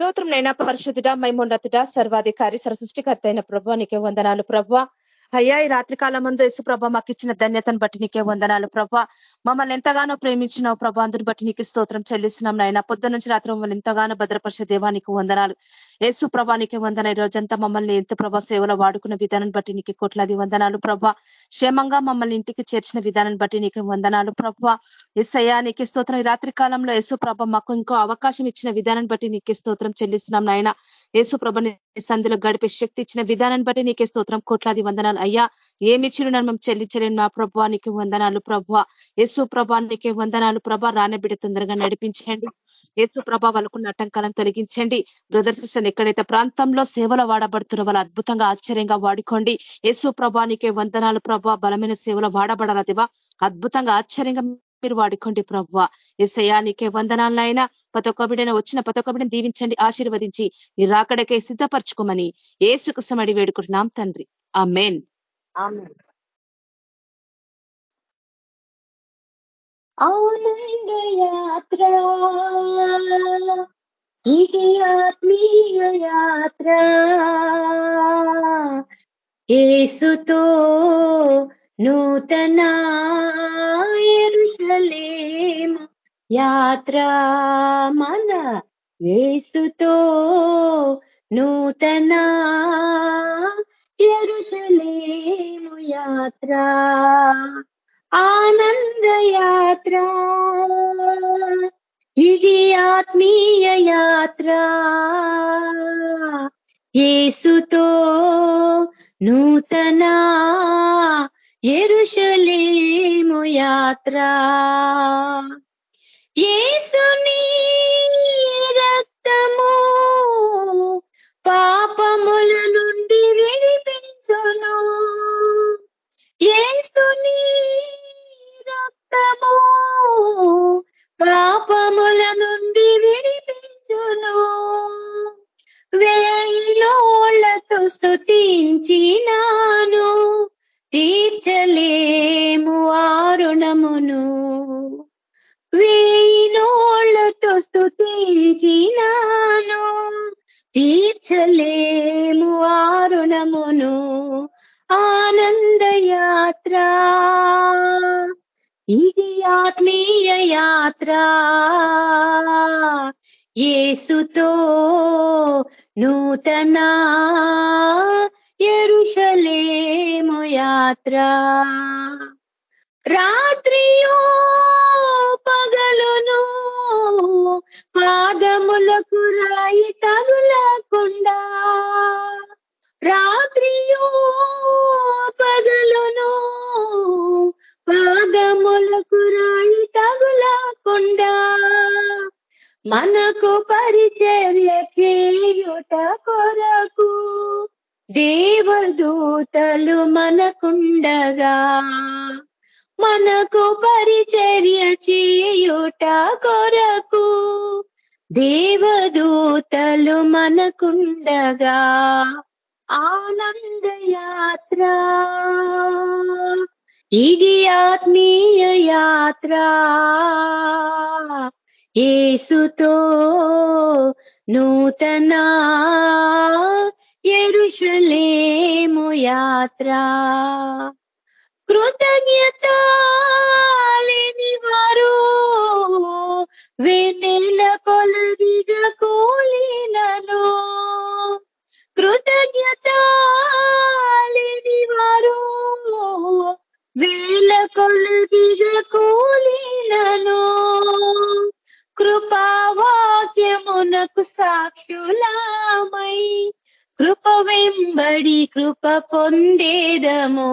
స్తోత్రం నైనా పరిశుద్ధుడ మైమోన్నతుడ సర్వాధికారి సరసృష్టికర్త అయిన ప్రభు నీకే వందనాలు ప్రభ. అయ్యా ఈ రాత్రికాలం ముందు యేసు ప్రభ మాకు ఇచ్చిన ధన్యతను బట్టి నీకే వందనాలు ప్రభ. మమ్మల్ని ఎంతగానో ప్రేమించినావు ప్రభ అందుని బట్టి నీకు స్తోత్రం చెల్లిస్తున్నాం నాయన పొద్దు నుంచి రాత్రి మమ్మల్ని ఎంతగానో భద్రపరిచే దేవానికి వందనాలు. యేసు ప్రభానికి వందన ఈ రోజంతా మమ్మల్ని ఎంత ప్రభా సేవలో వాడుకున్న విధానం బట్టి నీకు కోట్లాది వందనాలు ప్రభా. క్షేమంగా మమ్మల్ని ఇంటికి చేర్చిన విధానం బట్టి నీకు వందనాలు ప్రభా. ఎస్సయ్యా నీకు స్తోత్రం. ఈ రాత్రి కాలంలో యేసు ప్రభ మాకు ఇంకో అవకాశం ఇచ్చిన విధానం బట్టి నీకు స్తోత్రం చెల్లిస్తున్నాం నాయన. యేసు ప్రభని సంధిలో గడిపే శక్తి ఇచ్చిన విధానం బట్టి నీకే స్తోత్రం కోట్లాది వందనాలు. అయ్యా ఏమి నన్ను మేము చెల్లించలేను నా ప్రభానికి వందనాలు ప్రభా. యేసు ప్రభానికి వందనాలు ప్రభా. రానబిడ తొందరగా నడిపించండి. ఏసు ప్రభా వాళ్ళకున్న ఆటంకాలను తొలగించండి. బ్రదర్ సిస్టర్ ఎక్కడైతే ప్రాంతంలో సేవలు వాడబడుతున్న వాళ్ళు అద్భుతంగా ఆశ్చర్యంగా వాడుకోండి. యేసు ప్రభానికే వందనాలు ప్రభా. బలమైన సేవలు వాడబడాలదివా అద్భుతంగా ఆశ్చర్యంగా మీరు వాడుకోండి ప్రభావ ఎసయానికే వందనాలైనా ప్రతి ఒక్క బిడ్డను వచ్చిన ప్రతి ఒక్క బిడ్డను దీవించండి ఆశీర్వదించి ఈ రాకడకే సిద్ధపరచుకోమని ఏసుకు సమడి వేడుకుంటున్నాం తండ్రి. ఆ మెయిన్ ఆనంద యాత్ర ఇది ఆత్మీయ యాత్ర ఏసుతో నూతన ఎరుషలేము యాత్ర మన ఏసుతో నూతన ఎరుషలేము యాత్ర ఆనందయాత్ర ఇది ఆత్మీయ యాత్ర. ఏసుతో నూతన ఎరుషలేము యాత్ర. ఏసుని రక్తము పాపముల నుండి విడిపించును. ఏసుని రక్తము పాపముల నుండి విడిపించును. వేయిలోళ్ళతో స్థుతించినాను తీర్చలేము ఆరుణమును వేయిలోళ్ళతో స్థుతించినాను తీర్చలేము ఆరుణమును ఆనందయాత్ర ఇది ఆత్మీయ యాత్ర. ఏసుతో నూతన ఎరుషలేము యాత్ర. రాత్రియో పగలును పాదములకు రాయి తగులకుండా. రాత్రియో పగలును పాదములకు రాయి తగులకుండా మనకు పరిచర్య చేయుట కొరకు దేవదూతలు మనకుండగా. మనకు పరిచర్య చేయుట కొరకు దేవదూతలు మనకుండగా. ఆనందయాత్ర ఇది ఆత్మీయ యాత్ర ఏసుతో నూతన ఎరుషలేము యాత్ర కృతజ్ఞత లేని వారు వెన్నెల కొలదిగా కూలినను కృతజ్ఞత లేని వారు వేల కొలదిగా కూలినను కృపావాక్యమునకు సాక్షులామై. కృప వెంబడి కృప పొందేదము.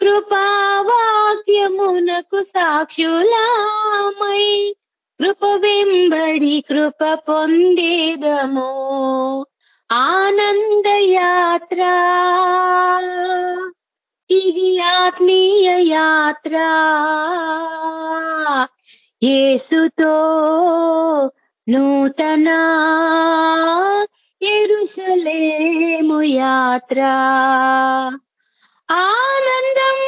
కృపావాక్యమునకు సాక్షులామై. కృప వెంబడి కృప పొందేదము. ఆనందయాత్ర ఇది ఆత్మీయ యాత్ర ఏసుతో నూతన ఎరుసలేము యాత్ర ఆనందం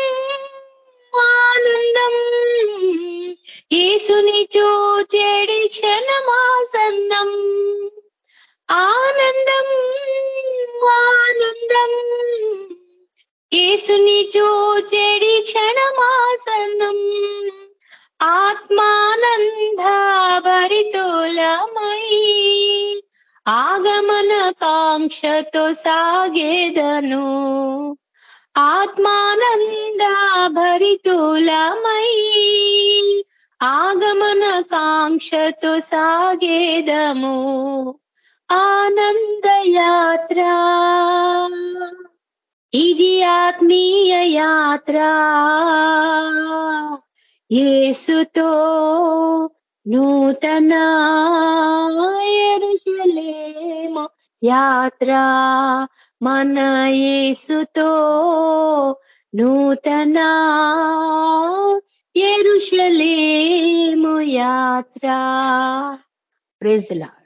ఆనందం ఏసుని చూచేడి క్షణమాసన్నం ఆనందం ఆనందం ఏసుని చూచెడి క్షణమాసనం ఆత్మానంద భరితులమై ఆగమన కాంక్షతో సాగేదను. ఆత్మానంద భరితులమై ఆగమన కాంక్షతో సాగేదము. ఆనందయాత్ర ఇది ఆత్మీయ యాత్ర. ఏసుతో నూతన ఎరుషలేమ యాత్ర. మన ఏసుతో నూతన ఎరుషలేము యాత్ర. ప్రైజ్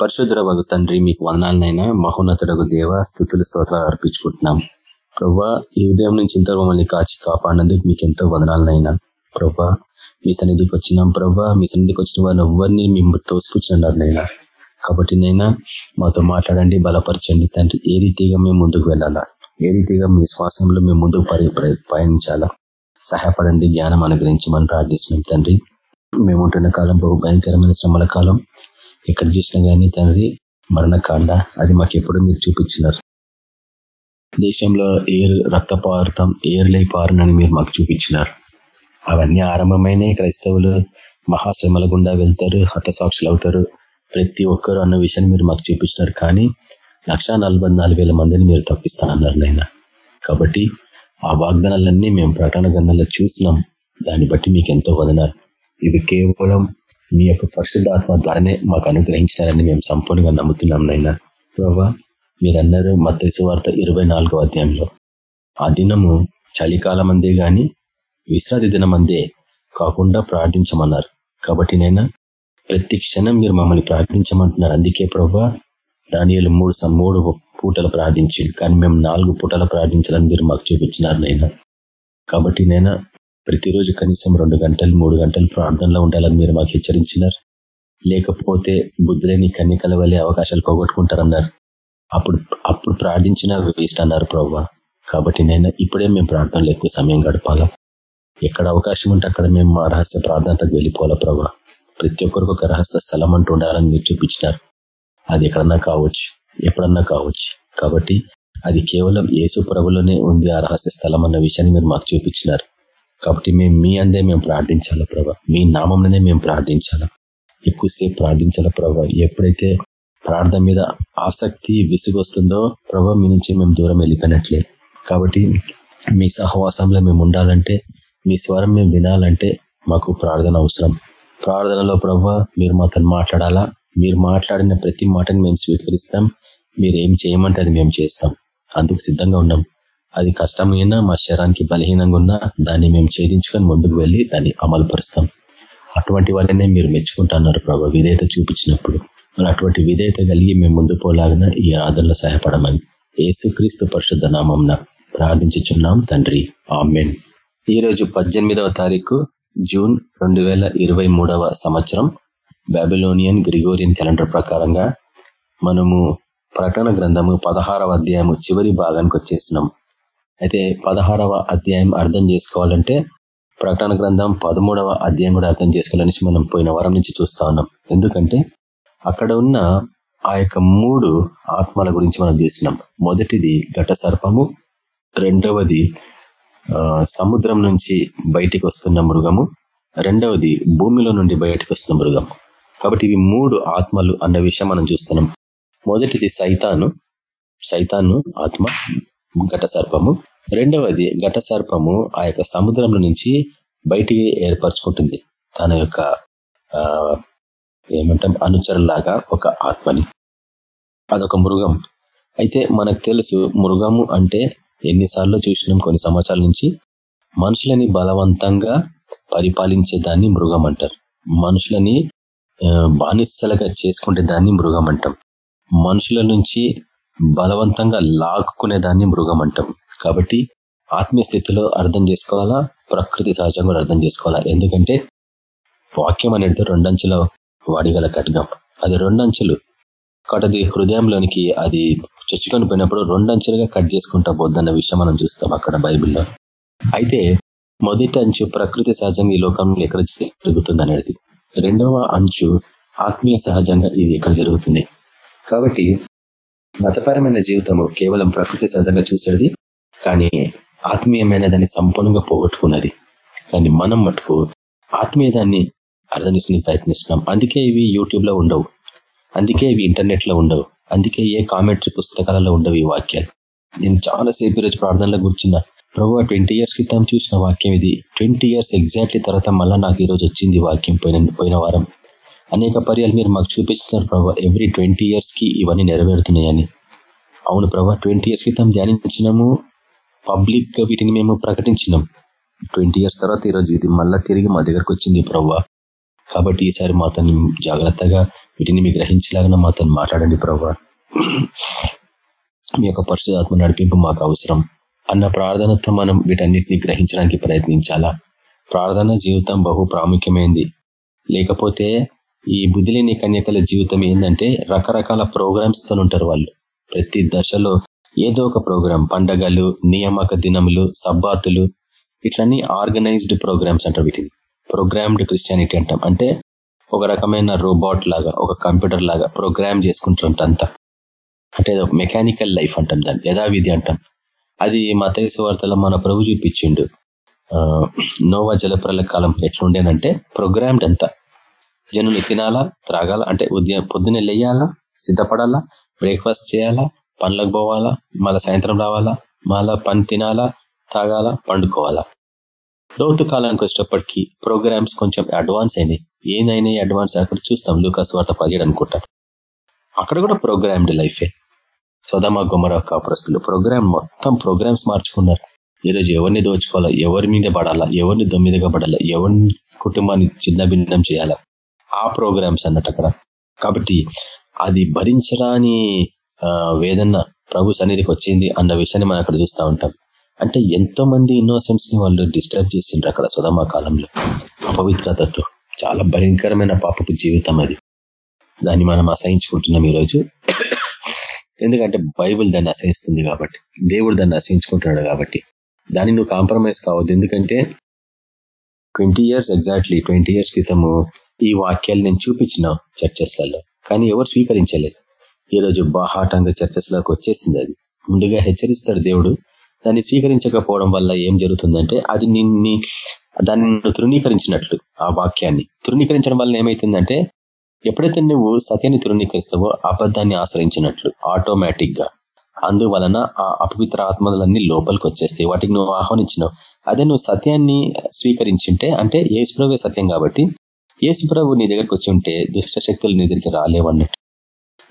పరిశుద్ధ వగు తండ్రి మీకు వందనాలనైనా. మహోన్నతుడకు దేవ స్థుతులు స్తోత్రాలు అర్పించుకుంటున్నాం. ప్రభా ఈ ఉదయం నుంచి ఇంత మమ్మల్ని కాచి కాపాడినందుకు మీకు ఎంతో వదనాలనైనా. ప్రభా మీ సన్నిధికి వచ్చినాం. ప్రభా మీ సన్నిధికి వచ్చిన వారిని ఎవరిని మేము తోసిపుచ్చినారు నైనా కాబట్టి నైనా మాతో మాట్లాడండి బలపరచండి తండ్రి. ఏ రీతిగా మేము ముందుకు వెళ్ళాలా? ఏ రీతిగా మీ శ్వాసంలో మేము ముందుకు పయనించాలా? సహాయపడండి జ్ఞానం అనుగ్రహించమని మనం ప్రార్థిస్తున్నాం తండ్రి. మేము ఉంటున్న కాలం బహు భయంకరమైన శ్రమల కాలం. ఎక్కడ చూసినా కానీ తండ్రి మరణకాండ అది మాకు ఎప్పుడు మీరు చూపించినారు. దేశంలో ఏరు రక్తపారుతం ఏర్లై పారునని మీరు మాకు చూపించినారు. అవన్నీ ఆరంభమైన క్రైస్తవులు మహాశ్రమల గుండా వెళ్తారు హతసాక్షులు అవుతారు ప్రతి ఒక్కరు అన్న విషయాన్ని మీరు మాకు చూపించినారు. కానీ లక్ష మందిని మీరు తప్పిస్తా అన్నారు నైనా కాబట్టి ఆ వాగ్దానాలన్నీ మేము ప్రకటన గ్రంథంలో చూసినాం. దాన్ని బట్టి మీకు ఎంతో వదనాలు. ఇవి కేవలం మీ యొక్క పరిశుద్ధాత్మ ద్వారానే మాకు అనుగ్రహించినారని మేము సంపూర్ణంగా నమ్ముతున్నాం నైనా ప్రభా మీరన్నారు మత్స్సు వార్త ఇరవై నాలుగో అధ్యాయంలో ఆ దినము చలికాలం అందే కానీ విశ్రాంతి దినం అందే కాకుండా ప్రార్థించమన్నారు. కాబట్టి నైనా ప్రతి క్షణం మీరు మమ్మల్ని ప్రార్థించమంటున్నారు. అందుకే ప్రభా దానియలు మూడు మూడు పూటలు ప్రార్థించి కానీ మేము నాలుగు పూటలు ప్రార్థించాలని మీరు మాకు చూపించినారు నైనా కాబట్టి నైనా ప్రతిరోజు కనీసం రెండు గంటలు మూడు గంటలు ప్రార్థనలో ఉండాలని మీరు మాకు హెచ్చరించినారు. లేకపోతే బుద్ధులేని కన్నికల వల్లే అవకాశాలు పోగొట్టుకుంటారన్నారు. అప్పుడు అప్పుడు ప్రార్థించిన వేస్ట్ అన్నారు ప్రభావ కాబట్టి నేను ఇప్పుడే మేము ప్రార్థనలు ఎక్కువ సమయం గడపాలా? ఎక్కడ అవకాశం ఉంటే అక్కడ మేము మా రహస్య ప్రార్థనకు వెళ్ళిపోవాలా ప్రభా ప్రతి ఒక్కరికి ఒక రహస్య స్థలం అంటూ ఉండాలని మీరు చూపించినారు. అది ఎక్కడన్నా కావచ్చు ఎప్పుడన్నా కావచ్చు. కాబట్టి అది కేవలం యేసు ప్రభులోనే ఉంది ఆ రహస్య స్థలం అన్న విషయాన్ని మీరు మాకు చూపించినారు. కాబట్టి మేము మీ అందే మేము ప్రార్థించాలా ప్రభా? మీ నామంలోనే మేము ప్రార్థించాలా? ఎక్కువసేపు ప్రార్థించాలా ప్రభా? ఎప్పుడైతే ప్రార్థన మీద ఆసక్తి విసుగొస్తుందో ప్రభా మీ నుంచి మేము దూరం వెళ్ళిపోయినట్లే. కాబట్టి మీ సహవాసంలో మేము ఉండాలంటే మీ స్వరం మేము వినాలంటే మాకు ప్రార్థన అవసరం. ప్రార్థనలో ప్రభా మీరు మాతో మాట్లాడాలా? మీరు మాట్లాడిన ప్రతి మాటని మేము స్వీకరిస్తాం. మీరు ఏం చేయమంటే అది మేము చేస్తాం. అందుకు సిద్ధంగా ఉన్నాం. అది కష్టమైనా మా శరీరానికి బలహీనంగా ఉన్నా దాన్ని మేము ఛేదించుకొని ముందుకు వెళ్ళి దాన్ని అమలు పరుస్తాం అటువంటి వారినే మీరు మెచ్చుకుంటున్నారు ప్రభావ విధేయత చూపించినప్పుడు. మరి అటువంటి విధేయత కలిగి మేము ముందు పోలాగిన ఈ ఆదరణలో సహాయపడమని ఏసుక్రీస్తు పరిశుద్ధ నామంన ప్రార్థించుచున్నాం తండ్రి. ఆమెన్. ఈ రోజు పద్దెనిమిదవ తారీఖు జూన్ రెండు సంవత్సరం. బాబిలోనియన్ గ్రిగోరియన్ క్యాలెండర్ ప్రకారంగా మనము ప్రకటన గ్రంథము పదహారవ అధ్యాయము చివరి భాగానికి వచ్చేసినాం. అయితే పదహారవ అధ్యాయం అర్థం చేసుకోవాలంటే ప్రకటన గ్రంథం పదమూడవ అధ్యాయం కూడా అర్థం చేసుకోవాలని మనం పోయిన వారం నుంచి చూస్తా ఉన్నాం. ఎందుకంటే అక్కడ ఉన్న ఆ యొక్క మూడు ఆత్మల గురించి మనం చూసినాం. మొదటిది ఘట సర్పము రెండవది సముద్రం నుంచి బయటికి వస్తున్న మృగము రెండవది భూమిలో నుండి బయటకు వస్తున్న మృగం కాబట్టి ఇవి మూడు ఆత్మలు అన్న విషయం మనం చూస్తున్నాం. మొదటిది సైతాను సైతాను ఆత్మ ఘట సర్పము రెండవది ఘట సర్పము ఆ యొక్క సముద్రంలో నుంచి బయటికి ఏర్పరచుకుంటుంది. తన యొక్క ఏమంటాం అనుచరులాగా ఒక ఆత్మని. అదొక మృగం. అయితే మనకు తెలుసు మృగము అంటే ఎన్నిసార్లు చూసినాం కొన్ని సంవత్సరాల నుంచి మనుషులని బలవంతంగా పరిపాలించే దాన్ని మృగం అంటారు. మనుషులని బానిసలుగా చేసుకుంటే దాన్ని మృగం అంటాం. మనుషుల నుంచి బలవంతంగా లాక్కునే దాన్ని మృగం అంటాం. కాబట్టి ఆత్మీయ స్థితిలో అర్థం చేసుకోవాలా? ప్రకృతి సహజంగా అర్థం చేసుకోవాలా? ఎందుకంటే వాక్యం అనేది రెండంచుల వాడిగల ఖడ్గం. అది రెండంచులు. కాబట్టి అది హృదయంలోనికి అది చొచ్చుకొని పోయినప్పుడు రెండంచెలుగా కట్ చేసుకుంటా పోద్దన్న విషయం మనం చూస్తాం అక్కడ బైబిల్లో. అయితే మొదటి అంచు ప్రకృతి సహజంగా ఈ లోకంలో ఎక్కడ జరుగుతుంది అనేది. రెండవ అంచు ఆత్మీయ సహజంగా ఇది ఎక్కడ జరుగుతుంది? కాబట్టి మతపరమైన జీవితము కేవలం ప్రకృతి సహజంగా చూసేది కానీ ఆత్మీయమైన దాన్ని సంపూర్ణంగా పోగొట్టుకున్నది. కానీ మనం మటుకు ఆత్మీయ దాన్ని అర్థం చేసుకుని ప్రయత్నిస్తున్నాం. అందుకే ఇవి యూట్యూబ్లో ఉండవు. అందుకే ఇవి ఇంటర్నెట్లో ఉండవు. అందుకే ఏ కామెంటరీ పుస్తకాలలో ఉండవు ఈ వాక్యాలు. నేను చాలాసేపు ఈరోజు ప్రార్థనలో కూర్చున్నా ప్రభు ట్వంటీ ఇయర్స్ క్రితం చూసిన వాక్యం ఇది. ట్వంటీ ఇయర్స్ ఎగ్జాక్ట్లీ తర్వాత మళ్ళీ నాకు ఈరోజు వచ్చింది వాక్యం పోయిన పోయిన వారం. అనేక పర్యాలు మీరు మాకు చూపిస్తున్నారు ప్రభావ ఎవ్రీ ట్వంటీ ఇయర్స్కి ఇవన్నీ నెరవేరుతున్నాయని. అవును ప్రభా ట్వంటీ ఇయర్స్ క్రితం ధ్యానించినాము పబ్లిక్గా వీటిని మేము ప్రకటించినాం. ట్వంటీ ఇయర్స్ తర్వాత ఈరోజు ఇది మళ్ళా తిరిగి మా దగ్గరకు వచ్చింది ప్రవ్వా కాబట్టి ఈసారి మాతో జాగ్రత్తగా వీటిని మీ గ్రహించలాగా మాతో మాట్లాడండి ప్రవ్వా మీ యొక్క పరిశుధాత్మ నడిపింపు మాకు అవసరం. అన్న ప్రార్థనతో మనం వీటన్నిటిని గ్రహించడానికి ప్రయత్నించాలా? ప్రార్థన జీవితం బహు ప్రాముఖ్యమైంది. లేకపోతే ఈ బుద్ధిలేని కన్యకల జీవితం ఏంటంటే రకరకాల ప్రోగ్రామ్స్తో ఉంటారు వాళ్ళు. ప్రతి దశలో ఏదో ఒక ప్రోగ్రాం పండగలు నియామక దినములు సబ్బాతులు ఇట్లన్నీ ఆర్గనైజ్డ్ ప్రోగ్రామ్స్ అంటారు వీటిని. ప్రోగ్రామ్డ్ క్రిస్టియానిటీ అంటాం. అంటే ఒక రకమైన రోబోట్ లాగా ఒక కంప్యూటర్ లాగా ప్రోగ్రామ్ చేసుకుంటారంట అంతా. అంటే మెకానికల్ లైఫ్ అంటాం దాన్ని యథావిధి అంటాం. అది మతేసు వార్తలో మన ప్రభు చూపించిండు. నోవా జలప్రల కాలం ఎట్లుండేనంటే ప్రోగ్రామ్డ్ అంతా. జనులు తినాలా త్రాగాల? అంటే ఉదయం పొద్దున్నే లేయాలా సిద్ధపడాలా బ్రేక్ఫాస్ట్ చేయాలా పనులకు పోవాలా మళ్ళా సాయంత్రం రావాలా మళ్ళా పని తినాలా తాగాల పండుకోవాలా? లోతు కాలానికి వచ్చేటప్పటికి ప్రోగ్రామ్స్ కొంచెం అడ్వాన్స్ అయినాయి. ఏదైనా అడ్వాన్స్ అక్కడ చూస్తాం లూకాస్ వార్త పదిహేడు అనుకుంటా. అక్కడ కూడా ప్రోగ్రామ్డ్ లైఫే. సోదమ గుమర కాపురస్తులు ప్రోగ్రామ్ మొత్తం ప్రోగ్రామ్స్ మార్చుకున్నారు. ఈరోజు ఎవరిని దోచుకోవాలా ఎవరి మీద పడాలా ఎవరిని దొమ్మిదిగా పడాలా ఎవరిని కుటుంబాన్ని చిన్న భిన్నం చేయాలా? ఆ ప్రోగ్రామ్స్ అన్నట్టు అక్కడ. కాబట్టి అది భరించరాని వేదన ప్రభు సన్నిధికి వచ్చింది అన్న విషయాన్ని మనం అక్కడ చూస్తూ ఉంటాం. అంటే ఎంతో మంది ఇన్నోసెంట్స్ని వాళ్ళు డిస్టర్బ్ చేసిండ్రు అక్కడ సుధమా కాలంలో. అపవిత్రతతో. చాలా భయంకరమైన పాపపు జీవితం అది. దాన్ని మనం అసహించుకుంటున్నాం ఈరోజు. ఎందుకంటే బైబుల్ దాన్ని అసహిస్తుంది కాబట్టి. దేవుడు దాన్ని అసహించుకుంటున్నాడు కాబట్టి. దాన్ని నువ్వు కాంప్రమైజ్ కావద్దు. ఎందుకంటే twenty years exactly twenty years క్రితము ఈ వాక్యాలు నేను చూపించిన చర్చస్లలో కానీ ఎవరు స్వీకరించలేదు. ఈరోజు బాహాటంగా చర్చస్లోకి వచ్చేసింది అది. ముందుగా హెచ్చరిస్తాడు దేవుడు దాన్ని స్వీకరించకపోవడం వల్ల ఏం జరుగుతుందంటే అది నిన్ని దాన్ని తృణీకరించినట్లు ఆ వాక్యాన్ని. తృణీకరించడం వల్ల ఏమైతుందంటే ఎప్పుడైతే నువ్వు సత్యాన్ని తృణీకరిస్తావో అబద్ధాన్ని ఆశ్రయించినట్లు ఆటోమేటిక్గా అందువలన ఆ అపవిత్ర ఆత్మలన్నీ లోపలికి వచ్చేస్తాయి వాటికి నువ్వు ఆహ్వానించినావు. అదే నువ్వు సత్యాన్ని స్వీకరించింటే అంటే ఏసుప్రభే సత్యం కాబట్టి యేసు ప్రభు నీ దగ్గరకు వచ్చి ఉంటే దుష్ట శక్తులు నీ దగ్గరికి రాలేవన్నట్టు.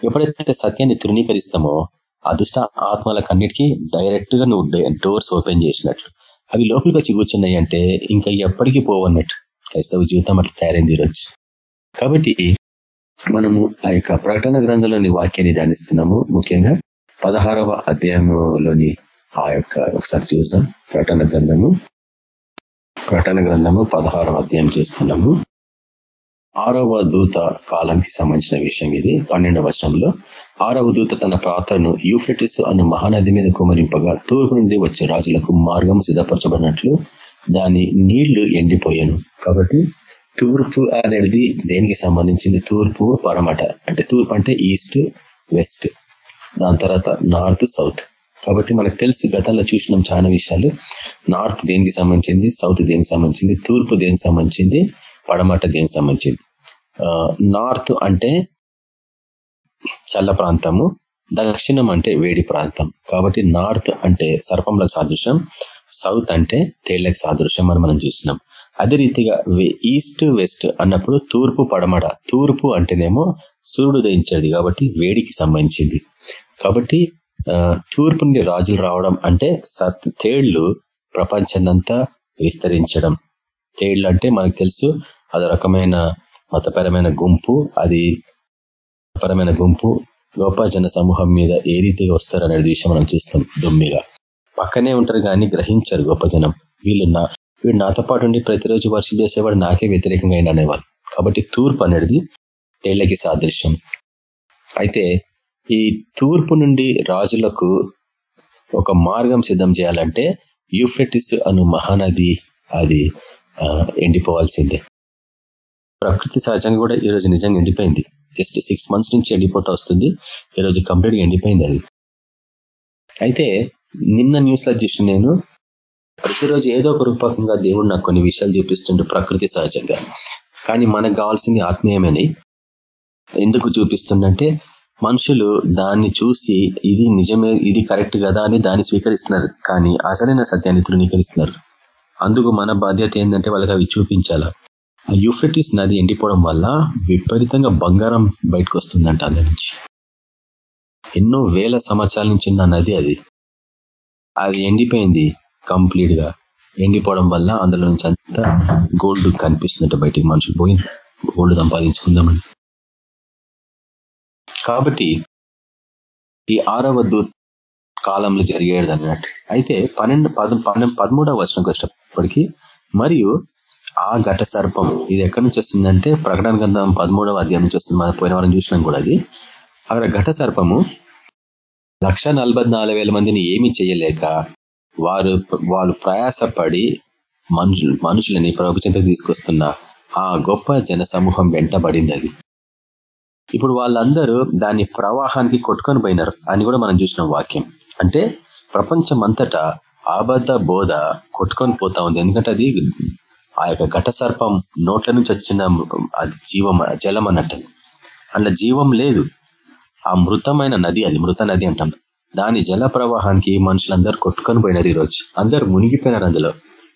ఎప్పుడైతే సత్యాన్ని తృణీకరిస్తామో అదృష్ట ఆత్మలకన్నిటికీ డైరెక్ట్గా నువ్వు డోర్స్ ఓపెన్ చేసినట్లు. అవి లోపలికి వచ్చి కూర్చున్నాయి అంటే ఇంకా ఎప్పటికీ పోవన్నట్టు. క్రైస్తవ జీవితం అట్లా తయారైంది ఈరోజు. కాబట్టి మనము ఆ యొక్క ప్రకటన గ్రంథంలోని వాక్యాన్ని ధ్యానిస్తున్నాము. ముఖ్యంగా పదహారవ అధ్యాయంలోని ఆ యొక్క ఒకసారి చూస్తాం ప్రకటన గ్రంథము. ప్రకటన గ్రంథము పదహారవ అధ్యాయం చేస్తున్నాము. ఆరవ దూత కాలానికి సంబంధించిన విషయం ఇది. పన్నెండవ వర్షంలో ఆరవ దూత తన పాత్రను యూఫ్రెటిస్ అను మహానది మీద కుమరింపగా తూర్పు నుండి వచ్చే రాజులకు మార్గం సిద్ధపరచబడినట్లు దాని నీళ్ళు ఎండిపోయాను. కాబట్టి తూర్పు అనేది దేనికి సంబంధించింది? తూర్పు పరమట అంటే తూర్పు అంటే ఈస్ట్ వెస్ట్. దాని తర్వాత నార్త్ సౌత్. కాబట్టి మనకు తెలుసు గతంలో చూసినాం చాలా విషయాలు. నార్త్ దేనికి సంబంధించింది? సౌత్ దేనికి సంబంధించింది? తూర్పు దేనికి సంబంధించింది? పడమట దీనికి సంబంధించింది? నార్త్ అంటే చల్ల ప్రాంతము దక్షిణం అంటే వేడి ప్రాంతం. కాబట్టి నార్త్ అంటే సర్పంలకు సాదృశ్యం సౌత్ అంటే తేళ్ళకు సాదృశ్యం అని మనం చూసినాం. అదే రీతిగా ఈస్ట్ వెస్ట్ అన్నప్పుడు తూర్పు పడమడ తూర్పు అంటేనేమో సూర్యుడు దయించేది కాబట్టి వేడికి సంబంధించింది. కాబట్టి తూర్పు నుండి రాజులు రావడం అంటే సత్ తేళ్ళు ప్రపంచాన్నంతా విస్తరించడం. తేళ్ళు అంటే మనకు తెలుసు అది రకమైన మతపరమైన గుంపు అది పరమైన గుంపు గొప్ప జన సమూహం మీద ఏ రీతిగా వస్తారు అనే విషయం మనం చూస్తాం దుమ్మిగా. పక్కనే ఉంటారు కానీ గ్రహించారు గొప్ప జనం వీళ్ళు నా వీడు నాతో పాటు ఉండి ప్రతిరోజు వర్షం చేసేవాడు నాకే వ్యతిరేకంగా అయిన అనేవాళ్ళు. కాబట్టి తూర్పు అనేది తేళ్ళకి సాదృశ్యం. అయితే ఈ తూర్పు నుండి రాజులకు ఒక మార్గం సిద్ధం చేయాలంటే యూఫ్రెటిస్ అను మహానది అది ఎండిపోవాల్సిందే. ప్రకృతి సహజంగా కూడా ఈ రోజు నిజంగా ఎండిపోయింది. జస్ట్ సిక్స్ మంత్స్ నుంచి ఎండిపోతా వస్తుంది. ఈ రోజు ఎండిపోయింది అది. అయితే నిన్న న్యూస్లో చూసిన నేను ప్రతిరోజు ఏదో ఒక రూపకంగా దేవుడు నాకు కొన్ని విషయాలు చూపిస్తుండే ప్రకృతి సహజంగా. కానీ మనకు కావాల్సింది ఆత్మీయమని. ఎందుకు చూపిస్తుందంటే మనుషులు దాన్ని చూసి ఇది నిజమే ఇది కరెక్ట్ కదా అని దాన్ని స్వీకరిస్తున్నారు. కానీ అసలైన సత్యాన్ని తృణీకరిస్తున్నారు. అందుకు మన బాధ్యత ఏంటంటే వాళ్ళకి అవి చూపించాలా. యూఫ్రటిస్ నది ఎండిపోవడం వల్ల విపరీతంగా బంగారం బయటకు వస్తుందంట అందులో నుంచి. ఎన్నో వేల సంవత్సరాల నుంచి ఉన్న నది అది. అది ఎండిపోయింది కంప్లీట్గా ఎండిపోవడం వల్ల అందులో నుంచి అంతా గోల్డ్ కనిపిస్తుందంట బయటికి మనుషులు. పోయి గోల్డ్ సంపాదించుకుందామని. కాబట్టి ఈ ఆరవ దూత్ కాలంలో జరిగేది అన్నట్టు. అయితే పన్నెండు పద పన్నెండు పదమూడవ వచనంకి వచ్చినప్పటికీ మరియు ఆ ఘట సర్పం ఇది ఎక్కడి నుంచి వస్తుందంటే ప్రకటన గంధం పదమూడవ అధ్యాయం నుంచి వస్తుంది. మనం పోయిన వారం చూసినాం కూడా అది. అక్కడ ఘట సర్పము లక్ష మందిని ఏమి చేయలేక వారు వాళ్ళు ప్రయాసపడి మనుషులు మనుషులని ప్రభు తీసుకొస్తున్న ఆ గొప్ప జన సమూహం వెంటబడింది అది. ఇప్పుడు వాళ్ళందరూ దాని ప్రవాహానికి కొట్టుకొని పోయినారు అని కూడా మనం చూసిన వాక్యం. అంటే ప్రపంచం అంతటా ఆబద్ధ బోధ కొట్టుకొని పోతా ఉంది. ఎందుకంటే అది ఆ యొక్క ఘట సర్పం నోట్ల నుంచి వచ్చిన అది జీవం జలం అన్నట్టు. అందులో జీవం లేదు. ఆ మృతమైన నది అది మృత నది అంటాం. దాని జల ప్రవాహానికి మనుషులందరూ కొట్టుకొని పోయినారు ఈరోజు. అందరు మునిగిపోయినారు అందులో.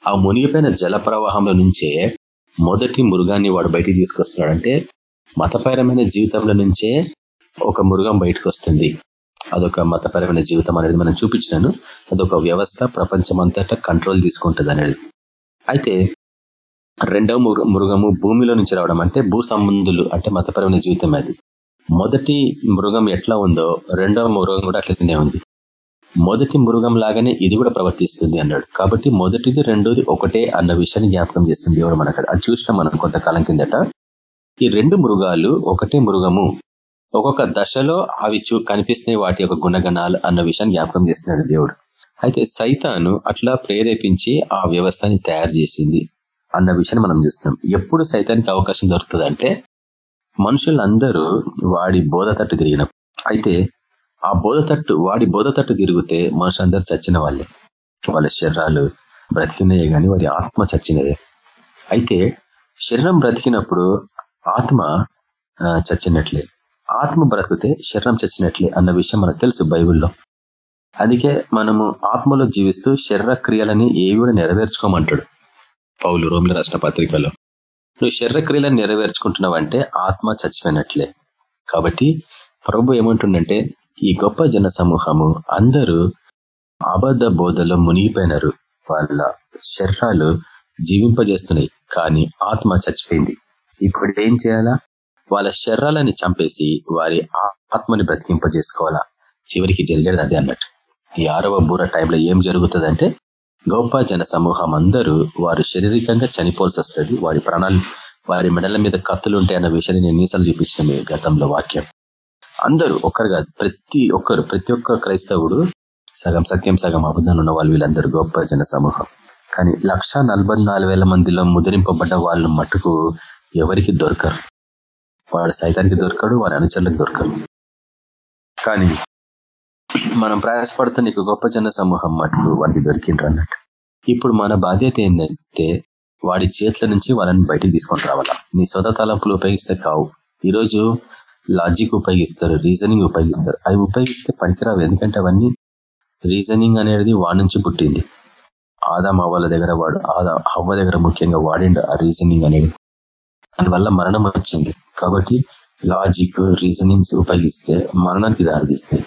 ఆ మునిగిపోయిన జల ప్రవాహంలో నుంచే మొదటి మృగాన్ని వాడు బయటికి తీసుకొస్తాడంటే మతపరమైన జీవితంలో నుంచే ఒక మృగం బయటకు వస్తుంది. అదొక మతపరమైన జీవితం అనేది మనం చూపించినాను. అదొక వ్యవస్థ ప్రపంచమంతటా కంట్రోల్ తీసుకుంటుంది అనేది అయితే రెండవ మృగము భూమిలో నుంచి రావడం అంటే భూ సంబంధులు అంటే మతపరమైన జీవితం అది. మొదటి మృగం ఎట్లా ఉందో రెండవ మృగం కూడా అట్లనే ఉంది. మొదటి మృగం లాగానే ఇది కూడా ప్రవర్తిస్తుంది అన్నాడు. కాబట్టి మొదటిది రెండోది ఒకటే అన్న విషయాన్ని జ్ఞాపకం చేస్తుంది దేవుడు మనకు. అది చూసినాం మనం కొంతకాలం కిందట. ఈ రెండు మృగాలు ఒకటే మృగము. ఒక్కొక్క దశలో అవి చూ కనిపిస్తున్నాయి వాటి యొక్క గుణగణాలు అన్న విషయాన్ని జ్ఞాపకం చేస్తున్నాడు దేవుడు. అయితే సైతాను అట్లా ప్రేరేపించి ఆ వ్యవస్థని తయారు చేసింది. అన్న విషయాన్ని మనం చూస్తున్నాం. ఎప్పుడు సైతానికి అవకాశం దొరుకుతుందంటే మనుషులందరూ వాడి బోధ తట్టు తిరిగిన అయితే ఆ బోధ తట్టు వాడి బోధ తట్టు తిరిగితే మనుషులందరూ చచ్చిన వాళ్ళే. వాళ్ళ శరీరాలు బ్రతికినాయే కానీ వారి ఆత్మ చచ్చినదే. అయితే శరీరం బ్రతికినప్పుడు ఆత్మ చచ్చినట్లే. ఆత్మ బ్రతికితే శరీరం చచ్చినట్లే అన్న విషయం మనకు తెలుసు బైబుల్లో. అందుకే మనము ఆత్మలో జీవిస్తూ శరీర క్రియలని ఏవి కూడా నెరవేర్చుకోమంటాడు? పౌలు రోమిల రచన పత్రికలో నువ్వు శరీరక్రియలను నెరవేర్చుకుంటున్నావంటే ఆత్మ చచ్చిపోయినట్లే. కాబట్టి ప్రభు ఏమంటుండంటే ఈ గొప్ప జన సమూహము అందరూ అబద్ధ బోధలో మునిగిపోయినారు. వాళ్ళ శరీరాలు జీవింపజేస్తున్నాయి కానీ ఆత్మ చచ్చిపోయింది. ఇప్పుడు ఏం చేయాలా? వాళ్ళ శరీరాలని చంపేసి వారి ఆత్మని బ్రతికింపజేసుకోవాలా? చివరికి జరిగేది అదే అన్నట్టు. ఈ ఆరవ బూర టైంలో ఏం జరుగుతుందంటే గొప్ప జన సమూహం అందరూ వారు శారీరకంగా చనిపోవాల్సి వస్తుంది వారి ప్రాణాలు వారి మెడల మీద కత్తులు ఉంటాయన్న విషయాన్ని నేను నీసాలు చూపించిన గతంలో వాక్యం. అందరూ ఒక్కరు కాదు ప్రతి ఒక్కరు ప్రతి ఒక్క క్రైస్తవుడు సగం సత్యం సగం అబద్ధాలు ఉన్న వాళ్ళు వీళ్ళందరూ గొప్ప జన సమూహం. కానీ లక్ష మందిలో ముద్రింపబడ్డ వాళ్ళు మటుకు ఎవరికి దొరకరు. వాడు సైతానికి దొరకడు వారి అనుచరులకు దొరకరు కానీ మనం ప్రయాసపడుతున్న నీకు గొప్ప జన సమూహం మటుకు వాడికి దొరికిండ్రు అన్నట్టు. ఇప్పుడు మన బాధ్యత ఏంటంటే వాడి చేతుల నుంచి వాళ్ళని బయటికి తీసుకొని రావాలా. నీ సొంత తలంపులు ఉపయోగిస్తే కావు. ఈరోజు లాజిక్ ఉపయోగిస్తారు రీజనింగ్ ఉపయోగిస్తారు. అవి ఉపయోగిస్తే పనికిరావు. ఎందుకంటే అవన్నీ రీజనింగ్ అనేది వాడి నుంచి పుట్టింది. ఆదాం అవ్వల దగ్గర వాడు ఆదా అవ్వ దగ్గర ముఖ్యంగా వాడిండు ఆ రీజనింగ్ అనేది. దానివల్ల మరణం వచ్చింది. కాబట్టి లాజిక్ రీజనింగ్స్ ఉపయోగిస్తే మరణానికి దారితీస్తాయి.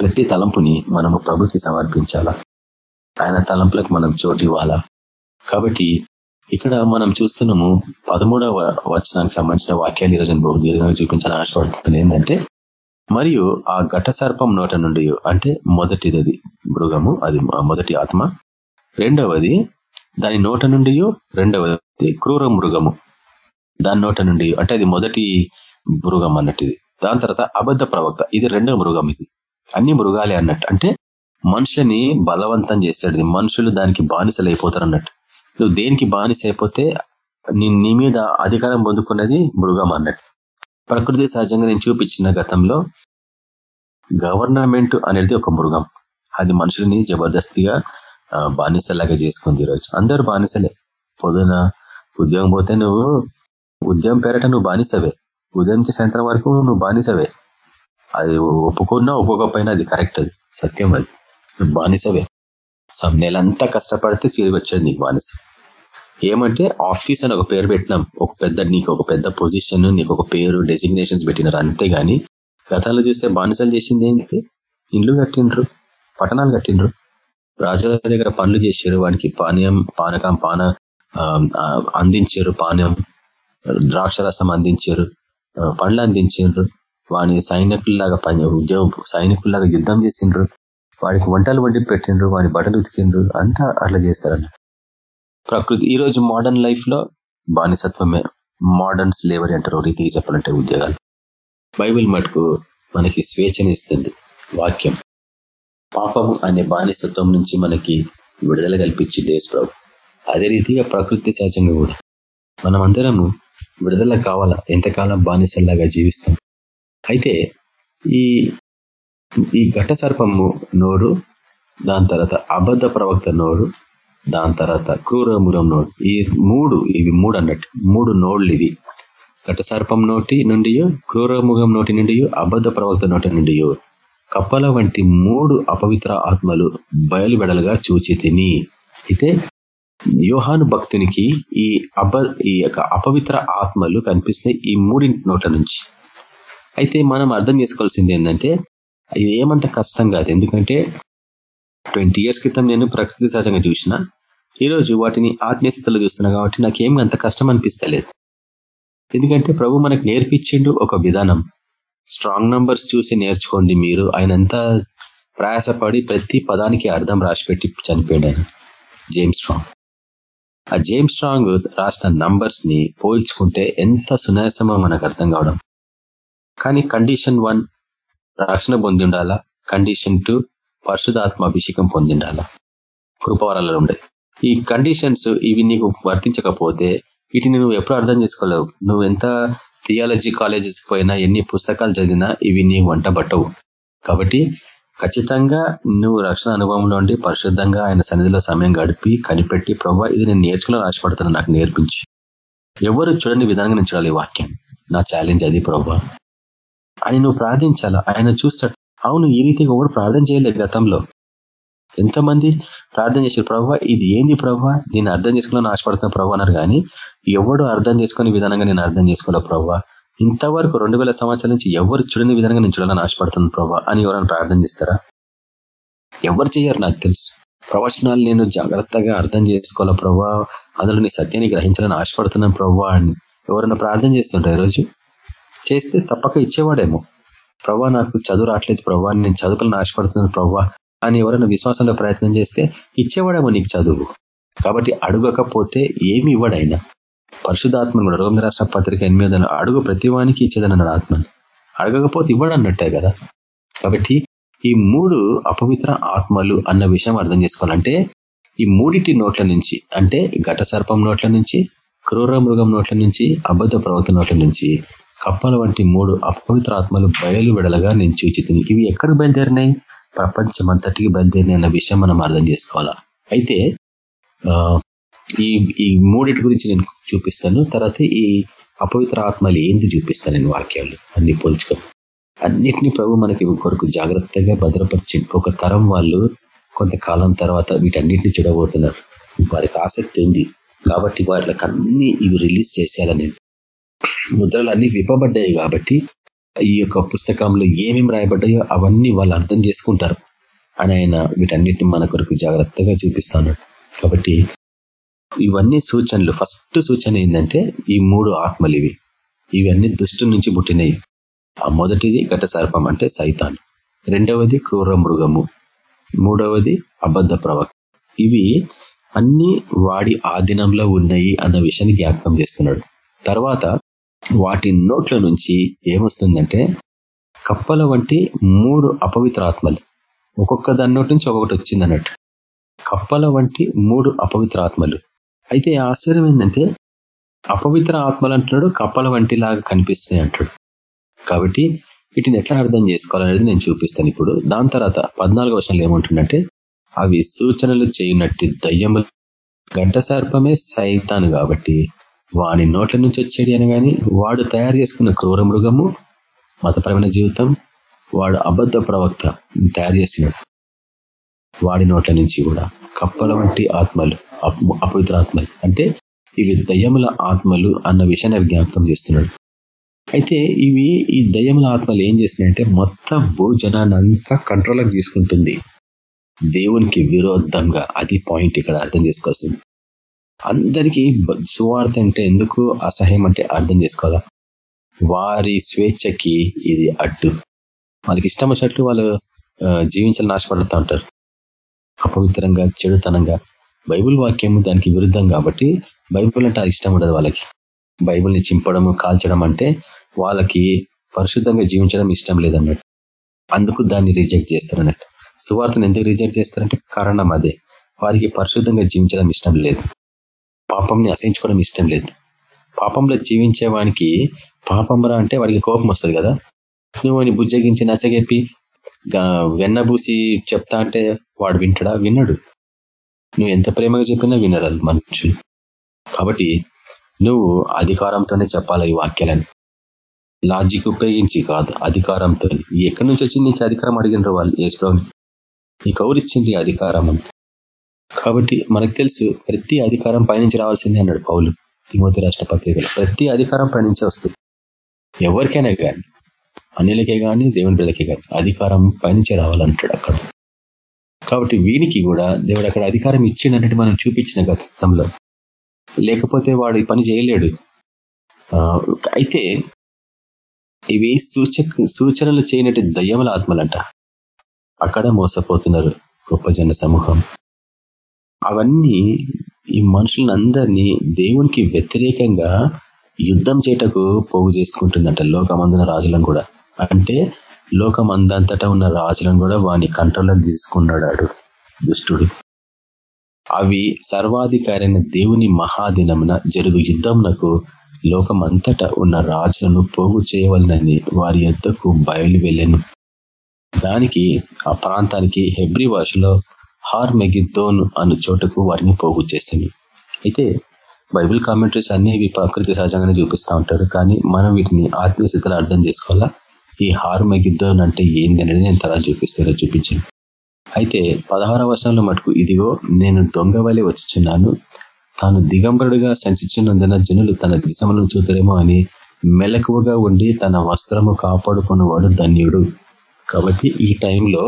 ప్రతి తలంపుని మనము ప్రభుకి సమర్పించాలా? ఆయన తలంపులకు మనం చోటు ఇవ్వాలా? కాబట్టి ఇక్కడ మనం చూస్తున్నాము పదమూడవ వచనానికి సంబంధించిన వాక్యాలు ఈరోజు బహు దీర్ఘంగా చూపించాలని ఆశపడుతుంది ఏంటంటే మరియు ఆ ఘట సర్పం నోట నుండి అంటే మొదటిది మృగము అది మొదటి ఆత్మ. రెండవది దాని నోట నుండి రెండవది క్రూర మృగము దాని నోట నుండి అంటే అది మొదటి మృగం అన్నట్టు దాని తర్వాత అబద్ధ ప్రవక్త ఇది రెండవ మృగం ఇది. అన్ని మృగాలే అన్నట్టు. అంటే మనుషులని బలవంతం చేస్తాడు. మనుషులు దానికి బానిసలు అయిపోతారు అన్నట్టు. నువ్వు దేనికి బానిస అయిపోతే నీ మీద అధికారం పొందుకున్నది మృగం అన్నట్టు. ప్రకృతి సహజంగా నేను చూపించిన గతంలో గవర్నమెంట్ అనేది ఒక మృగం. అది మనుషులని జబర్దస్తిగా బానిసలాగా చేసుకుంది ఈరోజు. అందరు బానిసలే. పొద్దున ఉద్యోగం పోతే నువ్వు ఉద్యోగం పేరట నువ్వు బానిసవే. ఉదయం నుంచి సాయంత్రం వరకు నువ్వు బానిసవే. అది ఒప్పుకున్నా ఒప్పుకోకపోయినా అది కరెక్ట్ అది. సత్యం అది. నువ్వు బానిసవే. నెలంతా కష్టపడితే తిరిగి వచ్చాడు నీకు బానిస. ఏమంటే ఆఫీస్ అని ఒక పేరు పెట్టినాం. ఒక పెద్ద నీకు ఒక పెద్ద పొజిషన్ నీకు ఒక పేరు డెసిగ్నేషన్స్ పెట్టినారు అంతేగాని గతంలో చూస్తే బానిసలు చేసింది ఏంటి? ఇండ్లు కట్టిండ్రు పట్టణాలు కట్టిండ్రు. రాజుల దగ్గర పనులు చేశారు వానికి పానీయం పానకం పాన అందించారు పానీయం ద్రాక్షరసం అందించారు పండ్లు అందించారు. వాని సైనికుల్లాగా పని ఉద్యోగం సైనికుల్లాగా యుద్ధం చేసిండ్రు. వాడికి వంటలు వండి పెట్టిండ్రు వాని బట్టలు ఉతికిండ్రు అంతా అట్లా చేస్తారన్న ప్రకృతి ఈ రోజు మోడర్న్ లైఫ్లో బానిసత్వమే. మోడర్న్ స్లేవరీ అంటారు రీతికి చెప్పాలంటే ఉద్యోగాలు. బైబిల్ మటుకు మనకి స్వేచ్ఛనిస్తుంది వాక్యం. పాపము అనే బానిసత్వం నుంచి మనకి విడుదల కల్పించి డేస్ ప్రభు. అదే రీతిగా ప్రకృతి సహజంగా కూడా. మనమందరము విడుదల కావాలా? ఎంతకాలం బానిసల్లాగా జీవిస్తాం? అయితే ఈ ఈ ఘట సర్పము నోరు దాని తర్వాత అబద్ధ ప్రవక్త నోరు దాని తర్వాత క్రూరమురం నోడు ఈ మూడు ఇవి మూడు అన్నట్టు మూడు నోళ్ళు ఇవి. ఘట సర్పం నోటి నుండి క్రూరముఖం నోటి నుండి అబద్ధ ప్రవక్త నోటి నుండి కప్పల వంటి మూడు అపవిత్ర ఆత్మలు బయలుబెడలుగా చూచి తిని అయితే యోహాను భక్తునికి ఈ అబ ఈ యొక్క అపవిత్ర ఆత్మలు కనిపిస్తున్నాయి ఈ మూడింటి నోట్ల నుంచి. అయితే మనం అర్థం చేసుకోవాల్సింది ఏంటంటే ఇది ఏమంత కష్టం కాదు. ఎందుకంటే ట్వంటీ ఇయర్స్ క్రితం నేను ప్రకృతి సహజంగా చూసిన ఈరోజు వాటిని ఆత్మీయస్థితిలో చూస్తున్నా కాబట్టి నాకేం అంత కష్టం అనిపిస్తలేదు. ఎందుకంటే ప్రభు మనకు నేర్పించిండు ఒక విధానం. స్ట్రాంగ్ నంబర్స్ చూసి నేర్చుకోండి మీరు. ఆయన ఎంత ప్రయాసపడి ప్రతి పదానికి అర్థం రాసిపెట్టి చనిపోయాడు ఆయన. జేమ్స్ స్ట్రాంగ్ ఆ జేమ్స్ స్ట్రాంగ్ రాసిన నంబర్స్ని పోల్చుకుంటే ఎంత సునాయాసమో మనకు అర్థం కావడం. కానీ కండిషన్ వన్ రక్షణ పొంది ఉండాలా కండిషన్ టూ పరిశుధాత్మ అభిషేకం పొందిండాలా? కృపవరాలలో ఉండే. ఈ కండిషన్స్ ఇవి నీకు వర్తించకపోతే వీటిని నువ్వు ఎప్పుడు అర్థం చేసుకోలేవు. నువ్వు ఎంత థియాలజీ కాలేజెస్కి పోయినా ఎన్ని పుస్తకాలు చదివినా ఇవి నీ వంట పట్టవు. కాబట్టి ఖచ్చితంగా నువ్వు రక్షణ అనుభవంలో ఉండి పరిశుద్ధంగా ఆయన సన్నిధిలో సమయం గడిపి కనిపెట్టి ప్రభావ ఇది నేను నేర్చుకుని ఆశపడుతున్నా నాకు నేర్పించి. ఎవరు చూడని విధానంగా నేను చూడాలి వాక్యం. నా ఛాలెంజ్ అది ప్రభా అని నువ్వు ప్రార్థించాలా? ఆయన చూస్తాడు. అవును ఈ రీతిగా ఎవరు ప్రార్థన చేయలేదు గతంలో. ఎంతమంది ప్రార్థన చేశారు? ప్రభావ ఇది ఏంది ప్రభావ నేను అర్థం చేసుకోవాలని ఆశపడుతున్న ప్రభావ అన్నారు కానీ ఎవడు అర్థం చేసుకునే విధానంగా నేను అర్థం చేసుకోలే ప్రభావ ఇంతవరకు రెండు వేల సంవత్సరాల నుంచి ఎవరు చూడని విధంగా నేను చూడాలని ఆశపడుతున్నాను ప్రభావ అని ఎవరైనా ప్రార్థన చేస్తారా? ఎవరు చేయరు నాకు తెలుసు. ప్రవచనాలు నేను జాగ్రత్తగా అర్థం చేసుకోవాలా ప్రభా అందులో నీ సత్యాన్ని గ్రహించాలని ఆశపడుతున్నాను ప్రభా అని. ఎవరైనా ప్రార్థన చేస్తుంటారు ఈరోజు? చేస్తే తప్పక ఇచ్చేవాడేమో. ప్రభా నాకు చదువు రావట్లేదు ప్రభా నేను చదువుకుని ఆశపడుతున్నాను ప్రభా అని ఎవరైనా విశ్వాసంలో ప్రయత్నం చేస్తే ఇచ్చేవాడేమో నీకు చదువు. కాబట్టి అడగకపోతే ఏమి ఇవ్వడైనా. పరిశుధాత్మను కూడా రోగం రాష్ట్ర పత్రిక ఎనిమిది అడుగు ప్రతివానికి ఇచ్చేదన్నాడు ఆత్మను. అడగకపోతే ఇవ్వడన్నట్టే కదా. కాబట్టి ఈ మూడు అపవిత్ర ఆత్మలు అన్న విషయం అర్థం చేసుకోవాలంటే ఈ మూడిటి నోట్ల నుంచి అంటే ఘట సర్పం నోట్ల నుంచి క్రూర మృగం నోట్ల నుంచి అబద్ధ ప్రవర్తన నోట్ల నుంచి కప్పల వంటి మూడు అపవిత్ర ఆత్మలు బయలు విడలగా నేను చూచి ఇవి ఎక్కడ బయలుదేరినాయి? ప్రపంచం అంతటికి బయలుదేరినాయి అన్న విషయం మనం అర్థం చేసుకోవాలా? అయితే ఈ ఈ మూడింటి గురించి నేను చూపిస్తాను. తర్వాత ఈ అపవిత్ర ఆత్మలు ఏంది చూపిస్తాను నేను వాక్యాలు. అన్ని పోల్చుకో. అన్నిటినీ ప్రభు మనకి కొరకు జాగ్రత్తగా భద్రపరిచి ఒక తరం వాళ్ళు కొంతకాలం తర్వాత వీటన్నిటిని చూడబోతున్నారు. వారికి ఆసక్తి ఉంది. కాబట్టి వాటికి అన్ని ఇవి రిలీజ్ చేసేయాలని ముద్రలు అన్ని విప్పబడ్డాయి కాబట్టి ఈ యొక్క పుస్తకంలో ఏమేమి రాయబడ్డాయో అవన్నీ వాళ్ళు అర్థం చేసుకుంటారు. అని ఆయన వీటన్నిటిని మన కొరకు జాగ్రత్తగా చూపిస్తాను. కాబట్టి ఇవన్నీ సూచనలు. ఫస్ట్ సూచన ఏంటంటే ఈ మూడు ఆత్మలు ఇవి. ఇవన్నీ దుష్టు నుంచి పుట్టినవి. ఆ మొదటిది ఘట సర్పం అంటే సైతాన్. రెండవది క్రూర మృగము. మూడవది అబద్ధ ప్రవక్త. ఇవి అన్ని వాడి ఆధీనంలో ఉన్నాయి అన్న విషయాన్ని జ్ఞాపకం చేస్తున్నాడు. తర్వాత వాటి నోట్ల నుంచి ఏమొస్తుందంటే కప్పల వంటి మూడు అపవిత్ర ఆత్మలు ఒక్కొక్క దాని నోటి నుంచి ఒక్కొక్కటి వచ్చింది అన్నట్టు కప్పల వంటి మూడు అపవిత్ర ఆత్మలు అయితే ఆశ్చర్యం ఏంటంటే అపవిత్ర ఆత్మలు అంటున్నాడు కప్పల వంటి లాగా కనిపిస్తున్నాయి అంటాడు. కాబట్టి వీటిని ఎట్లా అర్థం చేసుకోవాలనేది నేను చూపిస్తాను ఇప్పుడు. దాని తర్వాత పద్నాలుగు వర్షాలు ఏమంటుందంటే అవి సూచనలు చేయనట్టు దయ్యములు గంట సర్పమే సైతాను కాబట్టి వాని నోట్ల నుంచి వచ్చేది అని కానీ వాడు తయారు చేసుకున్న క్రూర మృగము మతపరమైన జీవితం వాడు అబద్ధ ప్రవక్త తయారు చేసినాడు వాడి నోట్ల నుంచి కూడా కప్పల వంటి ఆత్మలు అపవిత్ర ఆత్మలు. అంటే ఇవి దయ్యముల ఆత్మలు అన్న విషయాన్ని జ్ఞాపకం చేస్తున్నాడు. అయితే ఇవి ఈ దయ్యముల ఆత్మలు ఏం చేస్తున్నాయంటే మొత్తం భూజనాన్ని అంతా కంట్రోల్కి తీసుకుంటుంది. దేవునికి విరోధంగా అది పాయింట్ ఇక్కడ అర్థం చేసుకోవాల్సింది. అందరికీ సువార్త అంటే ఎందుకు అసహ్యం అంటే అర్థం చేసుకోవాలా? వారి స్వేచ్ఛకి ఇది అడ్డు. వాళ్ళకి ఇష్టం వచ్చినట్లు వాళ్ళు జీవించాలని ఆశపడుతూ ఉంటారు. అపవిత్రంగా చెడుతనంగా. బైబుల్ వాక్యం దానికి విరుద్ధం కాబట్టి బైబుల్ అంటే ఇష్టం ఉండదు వాళ్ళకి. బైబుల్ని చింపడము కాల్చడం అంటే వాళ్ళకి పరిశుద్ధంగా జీవించడం ఇష్టం లేదన్నట్టు. అందుకు దాన్ని రిజెక్ట్ చేస్తారన్నట్టు. సువార్తను ఎందుకు రిజెక్ట్ చేస్తారంటే కారణం అదే. వారికి పరిశుద్ధంగా జీవించడం ఇష్టం లేదు. పాపంని అసహించుకోవడం ఇష్టం లేదు. పాపంలో జీవించే వానికి పాపంరా అంటే వాడికి కోపం వస్తుంది కదా. నువ్వు అని బుజ్జగించి నచ్చగెప్పి వెన్నబూసి చెప్తా అంటే వాడు వింటడా? విన్నాడు నువ్వు ఎంత ప్రేమగా చెప్పినా వినరు మనుషులు. కాబట్టి నువ్వు అధికారంతోనే చెప్పాలి ఈ వాక్యాలని. లాజిక్ ఉపయోగించి కాదు అధికారంతో ఎక్కడి నుంచి వచ్చింది నీకు అధికారం అడిగినారు వాళ్ళు? ఏసుప్రభు నీకు ఎవరిచ్చింది అధికారం అని కాబట్టి మనకు తెలుసు ప్రతి అధికారం పైనుంచి రావాల్సిందే అన్నాడు పౌలు తిమోతి రాష్ట్ర పత్రికలు. ప్రతి అధికారం పైనుంచి వస్తుంది. ఎవరికైనా కానీ అన్నిలకే కానీ దేవుని బిళ్ళకే కానీ అధికారం పైనుంచి రావాలంటాడు అక్కడ. కాబట్టి వీనికి కూడా దేవుడు అక్కడ అధికారం ఇచ్చిండన్నట్టు మనం చూపించిన గతంలో. లేకపోతే వాడు పని చేయలేడు. అయితే ఇవి సూచక సూచనలు చేయనట్టు దయ్యముల ఆత్మలంట. అక్కడ మోసపోతున్నారు గొప్ప జన సమూహం. అవన్నీ ఈ మనుషులందరినీ దేవునికి వ్యతిరేకంగా యుద్ధం చేయటకు పోగు చేసుకుంటుందంట లోకమందున రాజులను కూడా. అంటే లోకమందంతటా ఉన్న రాజులను కూడా వాని కంట్రోల్లోకి తీసుకున్నాడు దుష్టుడు. అవి సర్వాధికారైన దేవుని మహాదినమున జరుగు యుద్ధంనకు లోకమంతటా ఉన్న రాజులను పోగు చేయవలనని వారి యొద్దకు బయలు వెళ్ళను దానికి ఆ ప్రాంతానికి హెబ్రి భాషలో హార్ మెగిద్దోన్ అను చోటకు వారిని పోగు చేసింది. అయితే బైబిల్ కామెంటరీస్ అన్ని ఇవి ప్రకృతి సహజంగానే చూపిస్తూ ఉంటారు. కానీ మనం వీటిని ఆత్మీయ స్థితిలో అర్థం చేసుకోవాలా? ఈ హార్ మెగిద్దోన్ అంటే ఏంది అనేది నేను తలా చూపిస్తారో చూపించాను అయితే పదహార వర్షంలో మటుకు ఇదిగో నేను దొంగ వలె వచ్చిచున్నాను. తాను దిగంబరుడుగా సంచిస్తున్నందున జనులు తన దిశములను చూతురేమో అని మెలకువగా ఉండి తన వస్త్రము కాపాడుకున్నవాడు ధన్యుడు. కాబట్టి ఈ టైంలో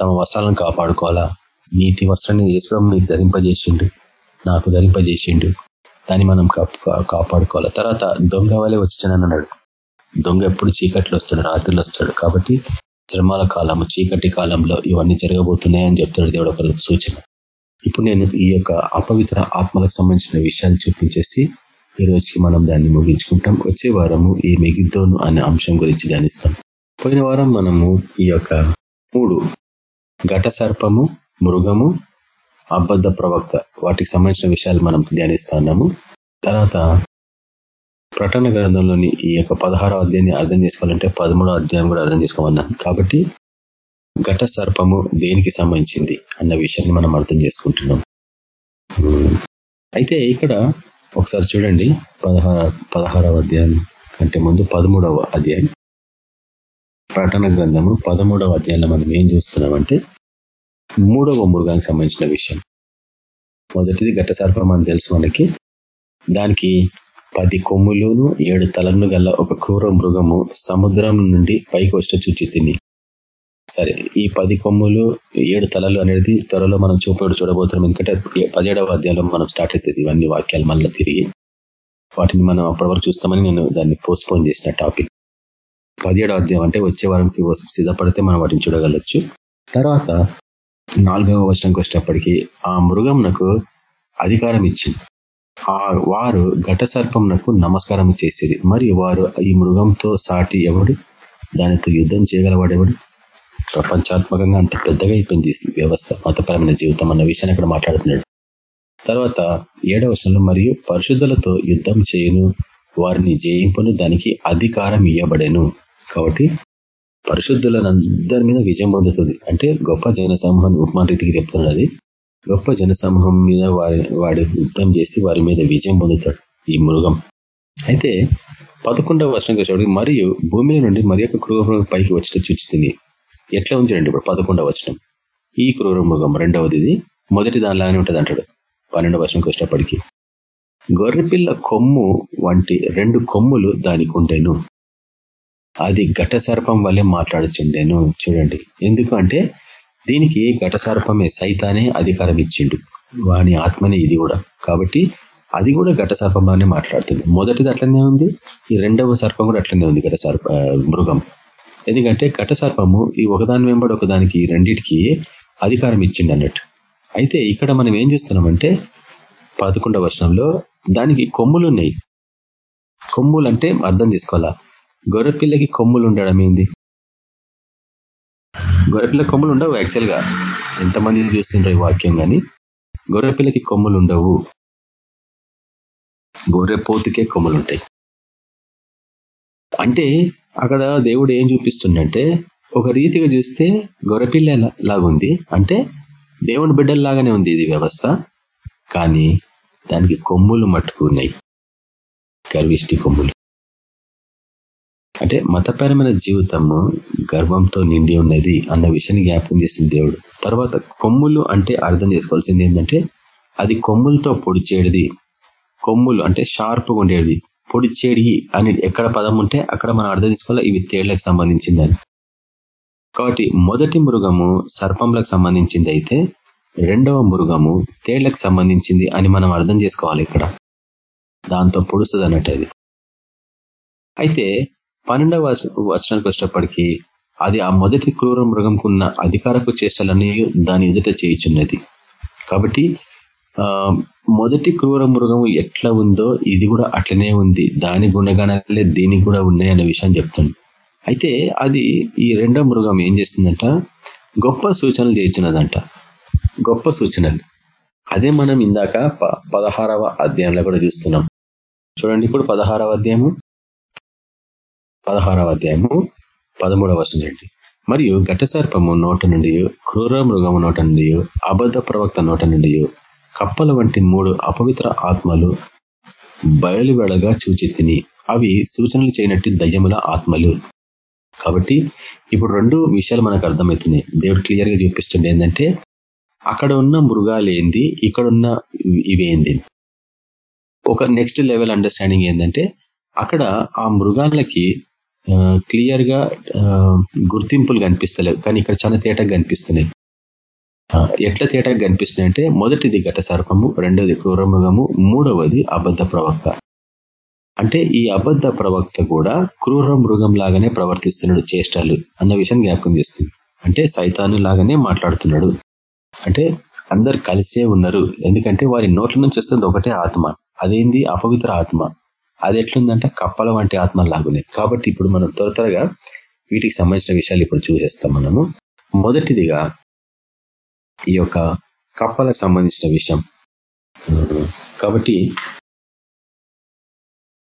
తమ వస్త్రాలను కాపాడుకోవాలా? నీతి వస్త్రాన్ని వేసుకోవడం మీకు ధరింపజేసిండు. నాకు ధరింపజేసిండు. దాన్ని మనం కాపాడుకోవాలి? తర్వాత దొంగ వలె వచ్చినాను అన్నాడు. దొంగ ఎప్పుడు చీకట్లో వస్తాడు రాత్రులు వస్తాడు. కాబట్టి శ్రమాల కాలము చీకటి కాలంలో ఇవన్నీ జరగబోతున్నాయని చెప్తాడు దేవుడు ఒక సూచన. ఇప్పుడు నేను ఈ యొక్క అపవిత్ర ఆత్మలకు సంబంధించిన విషయాలు చూపించేసి ఈ రోజుకి మనం దాన్ని ముగించుకుంటాం. వచ్చే వారము ఈ మెగిద్దోను అనే అంశం గురించి ధ్యానిస్తాం. పోయిన వారం మనము ఈ యొక్క మూడు ఘట సర్పము మృగము అబద్ధ ప్రవక్త వాటికి సంబంధించిన విషయాలు మనం ధ్యానిస్తున్నాము తర్వాత ప్రకటన గ్రంథంలోని ఈ యొక్క పదహారో అధ్యాయాన్ని అర్థం చేసుకోవాలంటే పదమూడో అధ్యాయం కూడా అర్థం చేసుకోమన్నాను. కాబట్టి ఘట సర్పము దేనికి సంబంధించింది అన్న విషయాన్ని మనం అర్థం చేసుకుంటున్నాం. అయితే ఇక్కడ ఒకసారి చూడండి పదహార పదహారవ అధ్యాయం కంటే ముందు పదమూడవ అధ్యాయం. ప్రకటన గ్రంథము పదమూడవ అధ్యాయంలో మనం ఏం చూస్తున్నామంటే మూడవ మృగానికి సంబంధించిన విషయం. మొదటిది ఘట సర్పం అని తెలుసు మనకి. దానికి పది కొమ్ములును ఏడు తలను గల ఒక క్రూర మృగము సముద్రం నుండి పైకి వచ్చి చూచి తిని. సరే ఈ పది కొమ్ములు ఏడు తలలు అనేది త్వరలో మనం చూపడు చూడబోతున్నాం. ఎందుకంటే పదిహేడవ అధ్యాయంలో మనం స్టార్ట్ అవుతుంది ఇవన్నీ వాక్యాలు మళ్ళీ తిరిగి. వాటిని మనం అప్పటివరకు చూస్తామని నేను దాన్ని పోస్ట్పోన్ చేసిన టాపిక్. పదిహేడో అధ్యాయం అంటే వచ్చే వారంకి సిద్ధపడితే మనం వాటిని చూడగలచ్చు. తర్వాత నాలుగవ వర్షంకి వచ్చేటప్పటికి ఆ మృగంనకు అధికారం ఇచ్చింది. ఆ వారు ఘట సర్పంనకు నమస్కారం చేసేది. మరి వారు ఈ మృగంతో సాటి ఎవడు? దానితో యుద్ధం చేయగలవాడెవడు ప్రపంచాత్మకంగా అంత పెద్దగా అయిపోయింది వ్యవస్థ మతపరమైన జీవితం అన్న విషయాన్ని అక్కడ మాట్లాడుతున్నాడు. తర్వాత ఏడవ వర్షంలో మరియు పరిశుద్ధులతో యుద్ధం చేయను వారిని జయింపును దానికి అధికారం ఇవ్వబడేను కాబట్టి పరిశుద్ధులందరి మీద విజయం పొందుతుంది. అంటే గొప్ప జన సమూహాన్ని ఉపమాన రీతికి చెప్తున్నాడు అది గొప్ప జన సమూహం మీద వారి వాడి యుద్ధం చేసి వారి మీద విజయం పొందుతాడు ఈ మృగం. అయితే పదకొండవ వర్షం వచ్చేవాడికి మరియు భూమి నుండి మరి యొక్క క్రూర పైకి వచ్చి చూచుతుంది ఎట్లా ఉంది ఇప్పుడు పదకొండవ వచనం? ఈ క్రూర మృగం రెండవది ఇది. మొదటి దానిలాగానే ఉంటుంది అంటాడు. పన్నెండవ వర్షంకి వచ్చేటప్పటికి గొర్రెపిల్ల కొమ్ము వంటి రెండు కొమ్ములు దానికి ఉండేను. అది ఘట సర్పం వల్లే మాట్లాడుచుండేను. చూడండి. ఎందుకు అంటే దీనికి ఘట సర్పమే సైతానే అధికారం ఇచ్చిండు. వాని ఆత్మనే ఇది కూడా. కాబట్టి అది కూడా ఘట సర్పంలోనే మాట్లాడుతుంది. మొదటిది అట్లనే ఉంది. ఈ రెండవ సర్పం కూడా అట్లనే ఉంది ఘట సర్ప మృగం. ఎందుకంటే ఘట సర్పము ఈ ఒకదాని వెంబడి ఒకదానికి రెండింటికి అధికారం ఇచ్చిండు అన్నట్టు. అయితే ఇక్కడ మనం ఏం చేస్తున్నామంటే పదకొండవ వర్షంలో దానికి కొమ్ములు ఉన్నాయి కొమ్ములు అంటే అర్థం చేసుకోవాలా? గొర్రెపిల్లకి కొమ్ములు ఉండడం ఏంది? గొర్రెపిల్ల కొమ్ములు ఉండవు యాక్చువల్గా. ఎంతమంది చూస్తుండ్రు ఈ వాక్యం కానీ గొర్రెపిల్లకి కొమ్ములు ఉండవు. గొర్రెపోతుకే కొమ్ములు ఉంటాయి. అంటే అక్కడ దేవుడు ఏం చూపిస్తుండంటే ఒక రీతిగా చూస్తే గొర్రెపిల్ల లాగుంది. అంటే దేవుని బిడ్డల్లాగానే ఉంది ఇది వ్యవస్థ. కానీ దానికి కొమ్ములు మట్టుకు ఉన్నాయి. గర్విష్టి కొమ్ములు. అంటే మతపరమైన జీవితము గర్వంతో నిండి ఉన్నది అన్న విషయాన్ని జ్ఞాపకం చేసింది దేవుడు. తర్వాత కొమ్ములు అంటే అర్థం చేసుకోవాల్సింది ఏంటంటే అది కొమ్ములతో పొడిచేడిది కొమ్ములు అంటే షార్ప్గా ఉండేది. పొడిచేడి అని ఎక్కడ పదం ఉంటే అక్కడ మనం అర్థం చేసుకోవాలి? ఇవి తేళ్ళకు సంబంధించిందని. కాబట్టి మొదటి మృగము సర్పంలకు సంబంధించింది అయితే రెండవ మృగము తేళ్ళకు సంబంధించింది అని మనం అర్థం చేసుకోవాలి ఇక్కడ. దాంతో పొడుస్తుంది అన్నట్టు అది. అయితే పన్నెండవ వచనానికి వచ్చేటప్పటికీ అది ఆ మొదటి క్రూర మృగంకున్న అధికారపు చేష్టలన్నీ దాని ఎదుట చేయించున్నది. కాబట్టి మొదటి క్రూర మృగం ఎట్లా ఉందో ఇది కూడా అట్లనే ఉంది. దాని గుణగణాలే దీనికి కూడా ఉన్నాయి అనే విషయం చెప్తుంది. అయితే అది ఈ రెండో మృగం ఏం చేస్తుందంట? గొప్ప సూచనలు చేస్తున్నదంట గొప్ప సూచనలు. అదే మనం ఇందాక పదహారవ అధ్యాయంలో కూడా చూస్తున్నాం. చూడండి ఇప్పుడు పదహారవ అధ్యాయము. పదహారవ అధ్యాయము పదమూడవ వర్షం చూడండి. మరియు ఘటసర్పము నోట నుండి క్రూర మృగము నోట నుండి అబద్ధ ప్రవక్త నోట నుండి కప్పల వంటి మూడు అపవిత్ర ఆత్మలు బయలువెడగా చూచి తిని అవి సూచనలు చేయనట్టు దయ్యముల ఆత్మలు. కాబట్టి ఇప్పుడు రెండు విషయాలు మనకు అర్థమవుతున్నాయి. దేవుడు క్లియర్గా చూపిస్తుండే ఏంటంటే అక్కడ ఉన్న మృగాలు ఏంది ఇక్కడ ఉన్న ఇవేంది ఒక నెక్స్ట్ లెవెల్ అండర్స్టాండింగ్ ఏంటంటే అక్కడ ఆ మృగాలకి క్లియర్గా గుర్తింపులు కనిపిస్తలేవు. కానీ ఇక్కడ చాలా తేటగా కనిపిస్తున్నాయి. ఎట్లా తేటగా కనిపిస్తున్నాయి అంటే మొదటిది ఘట సర్పము రెండవది క్రూరమృగము మూడవది అబద్ధ ప్రవక్త. అంటే ఈ అబద్ధ ప్రవక్త కూడా క్రూర మృగం లాగానే ప్రవర్తిస్తున్నాడు చేష్టాలు అన్న విషయం జ్ఞాపకం చేస్తుంది. అంటే సైతాను లాగానే మాట్లాడుతున్నాడు. అంటే అందరు కలిసే ఉన్నారు. ఎందుకంటే వారి నోట్ల నుంచి వస్తుంది ఒకటే ఆత్మ. అదేంది? అపవిత్ర ఆత్మ. అది ఎట్లుందంటే కప్పల వంటి ఆత్మలాగునే. కాబట్టి ఇప్పుడు మనం త్వర త్వరగా వీటికి సంబంధించిన విషయాలు ఇప్పుడు చూసేస్తాం మనము. మొదటిదిగా ఈ యొక్క కప్పలకు సంబంధించిన విషయం. కాబట్టి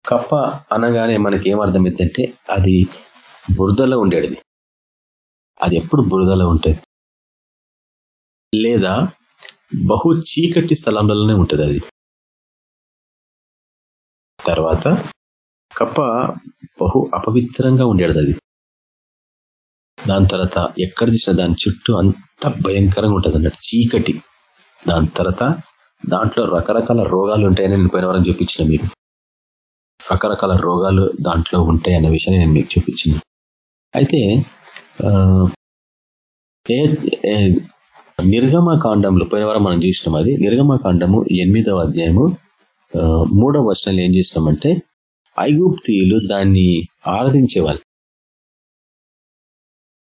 కప్ప అనగానే మనకి ఏమర్థమైందంటే అది బురదలో ఉండేది. అది ఎప్పుడు బురదలో ఉంటుంది లేదా బహు చీకటి స్థలంలోనే ఉంటుంది అది. తర్వాత కప్ప బహు అపవిత్రంగా ఉండేది అది. దాని తర్వాత ఎక్కడ చూసినా దాని చుట్టూ అంత భయంకరంగా ఉంటుంది అన్నట్టు చీకటి. దాని తర్వాత దాంట్లో రకరకాల రోగాలు ఉంటాయని నేను పోయిన వారం చూపించిన మీకు. రకరకాల రోగాలు దాంట్లో ఉంటాయి అనే విషయాన్ని నేను మీకు చూపించిన. అయితే ఏ నిర్గమ కాండంలో పోయిన వారం మనం చూసినాం అది. నిర్గమ కాండము ఎనిమిదవ అధ్యాయము మూడవ వర్షాలు ఏం చేస్తామంటే ఐగుప్తీయులు దాన్ని ఆరాధించేవాళ్ళు.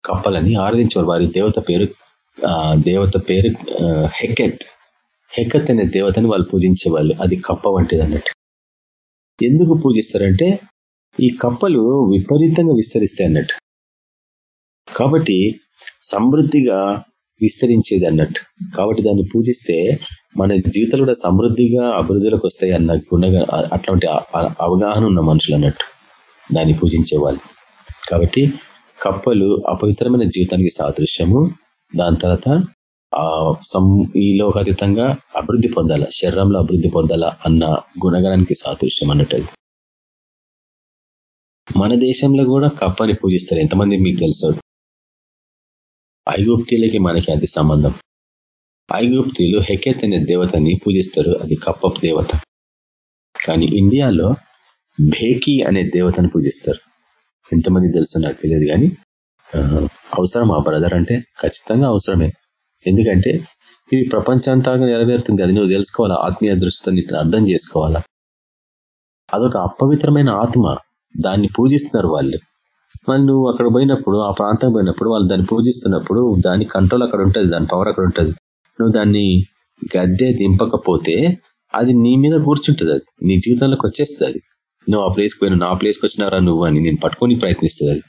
కప్పలని ఆరాధించేవారు. వారి దేవత పేరు దేవత పేరు హెకెత్. హెకత్ అనే దేవతని వాళ్ళు పూజించేవాళ్ళు. అది కప్ప వంటిది అన్నట్టు. ఎందుకు పూజిస్తారంటే ఈ కప్పలు విపరీతంగా విస్తరిస్తాయి అన్నట్టు. కాబట్టి సమృద్ధిగా విస్తరించేది అన్నట్టు. కాబట్టి దాన్ని పూజిస్తే మన జీవితాలు కూడా సమృద్ధిగా అభివృద్ధిలోకి వస్తాయి అన్న గుణగా అట్లాంటి అవగాహన ఉన్న మనుషులు అన్నట్టు దాన్ని పూజించే వాళ్ళు. కాబట్టి కప్పలు అపవిత్రమైన జీవితానికి సాదృశ్యము. దాని తర్వాత ఆ ఈ లోకాతీతంగా అభివృద్ధి పొందాల శరీరంలో అభివృద్ధి పొందాల అన్న గుణగణానికి సాదృశ్యం అన్నట్టు మన దేశంలో కూడా కప్పని పూజిస్తారు. ఎంతమంది మీకు తెలుసు? ఐగుప్తీలకి మనకి అది సంబంధం. ఐగుప్తీలు హెకెత్ అనే దేవతని పూజిస్తారు. అది కప్పపు దేవత. కానీ ఇండియాలో భేకి అనే దేవతను పూజిస్తారు. ఎంతమంది తెలుసు నాకు తెలియదు కానీ అవసరం ఆ బ్రదర్ అంటే ఖచ్చితంగా అవసరమే. ఎందుకంటే ఇది ప్రపంచాంతంగా నెరవేరుతుంది. అది నువ్వు తెలుసుకోవాలా? ఆత్మీయ దృష్టితో అర్థం చేసుకోవాలా? అదొక అపవిత్రమైన ఆత్మ. దాన్ని పూజిస్తున్నారు వాళ్ళు. మళ్ళీ నువ్వు అక్కడ పోయినప్పుడు ఆ ప్రాంతం పోయినప్పుడు వాళ్ళు దాన్ని పూజిస్తున్నప్పుడు దాని కంట్రోల్ అక్కడ ఉంటుంది. దాని పవర్ అక్కడ ఉంటుంది. నువ్వు దాన్ని గద్దె దింపకపోతే అది నీ మీద కూర్చుంటుంది అది. నీ జీవితంలోకి వచ్చేస్తుంది అది. నువ్వు ఆ ప్లేస్కి పోయినా నా ప్లేస్కి వచ్చినారా నువ్వు అని నేను పట్టుకొని ప్రయత్నిస్తుంది అది.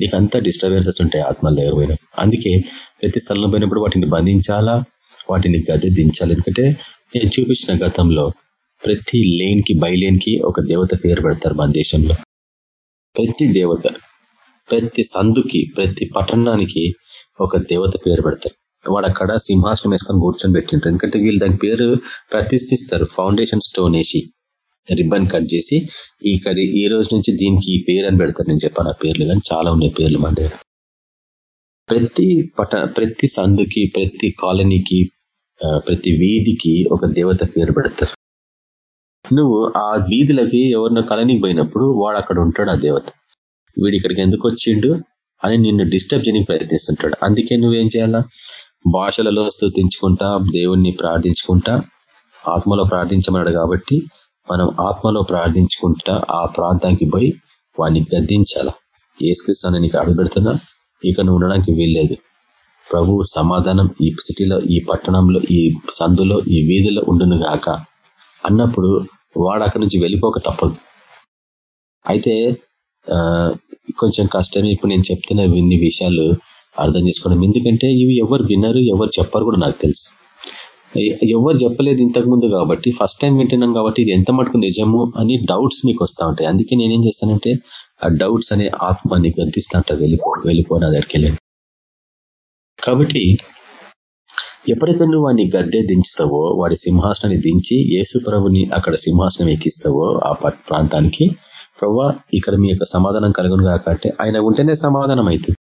నీకు అంతా డిస్టర్బెన్సెస్ ఉంటాయి ఆత్మల దగ్గర అందుకే ప్రతి స్థలంలో పోయినప్పుడు వాటిని బంధించాలా? వాటిని గద్దె దించాలి? ఎందుకంటే నేను చూపించిన గతంలో ప్రతి లేన్కి బయలేన్కి ఒక దేవత పేరు పెడతారు మన దేశంలో. ప్రతి దేవత ప్రతి సందుకి ప్రతి పట్టణానికి ఒక దేవత పేరు పెడతారు. వాడు అక్కడ సింహాసనం వేసుకొని కూర్చొని పెట్టింటారు ఎందుకంటే వీళ్ళు దాని పేరు ప్రతిష్ఠిస్తారు ఫౌండేషన్ స్టోన్ వేసి రిబ్బన్ కట్ చేసి. ఈ కడి ఈ రోజు నుంచి దీనికి ఈ పేరు అని పెడతారు నేను చెప్పాను ఆ పేర్లు కానీ చాలా ఉన్నాయి పేర్లు మన దగ్గర. ప్రతి పట ప్రతి సందుకి ప్రతి కాలనీకి ప్రతి వీధికి ఒక దేవత పేరు పెడతారు. నువ్వు ఆ వీధులకి ఎవరినో కాలనీకి పోయినప్పుడు వాడు అక్కడ ఉంటాడు ఆ దేవత. వీడి ఇక్కడికి ఎందుకు వచ్చిండు అని నిన్ను డిస్టర్బ్ చేయడానికి ప్రయత్నిస్తుంటాడు. అందుకే నువ్వేం చేయాలా? భాషలలో స్థుతించుకుంటా దేవుణ్ణి ప్రార్థించుకుంటా ఆత్మలో ప్రార్థించమన్నాడు కాబట్టి మనం ఆత్మలో ప్రార్థించుకుంటా ఆ ప్రాంతానికి పోయి వాడిని గద్దించాల? ఏసుకృష్ణ నీకు అడుగుపెడుతున్నా ఇక నువ్వు ఉండడానికి వీల్లేదు. ప్రభు సమాధానం ఈ సిటీలో ఈ పట్టణంలో ఈ సందులో ఈ వీధిలో ఉండును గాక. అన్నప్పుడు వాడు అక్కడి నుంచి వెళ్ళిపోక తప్పదు. అయితే కొంచెం కష్టమే. ఇప్పుడు నేను చెప్తున్న ఇన్ని విషయాలు అర్థం చేసుకోవడం ఎందుకంటే ఇవి ఎవరు వినరు ఎవరు చెప్పరు కూడా నాకు తెలుసు. ఎవరు చెప్పలేదు ఇంతకు ముందు కాబట్టి ఫస్ట్ టైం వింటున్నాం కాబట్టి ఇది ఎంత మటుకు నిజము అని డౌట్స్ నీకు వస్తూ ఉంటాయి. అందుకే నేనేం చేస్తానంటే ఆ డౌట్స్ అనే ఆత్మాన్ని నీకు ఉంటా వెళ్ళిపో వెళ్ళిపో నా దగ్గరికి కాబట్టి ఎప్పుడైతే నువ్వు వాడిని గద్దె దించుతావో వాడి సింహాసనాన్ని దించి యేసు ప్రభుని అక్కడ సింహాసనం ఎక్కిస్తావో ఆ ప్రాంతానికి ప్రవ్వా ఇక్కడ మీ యొక్క సమాధానం కలుగును కాకంటే ఆయన ఉంటేనే సమాధానం అవుతుంది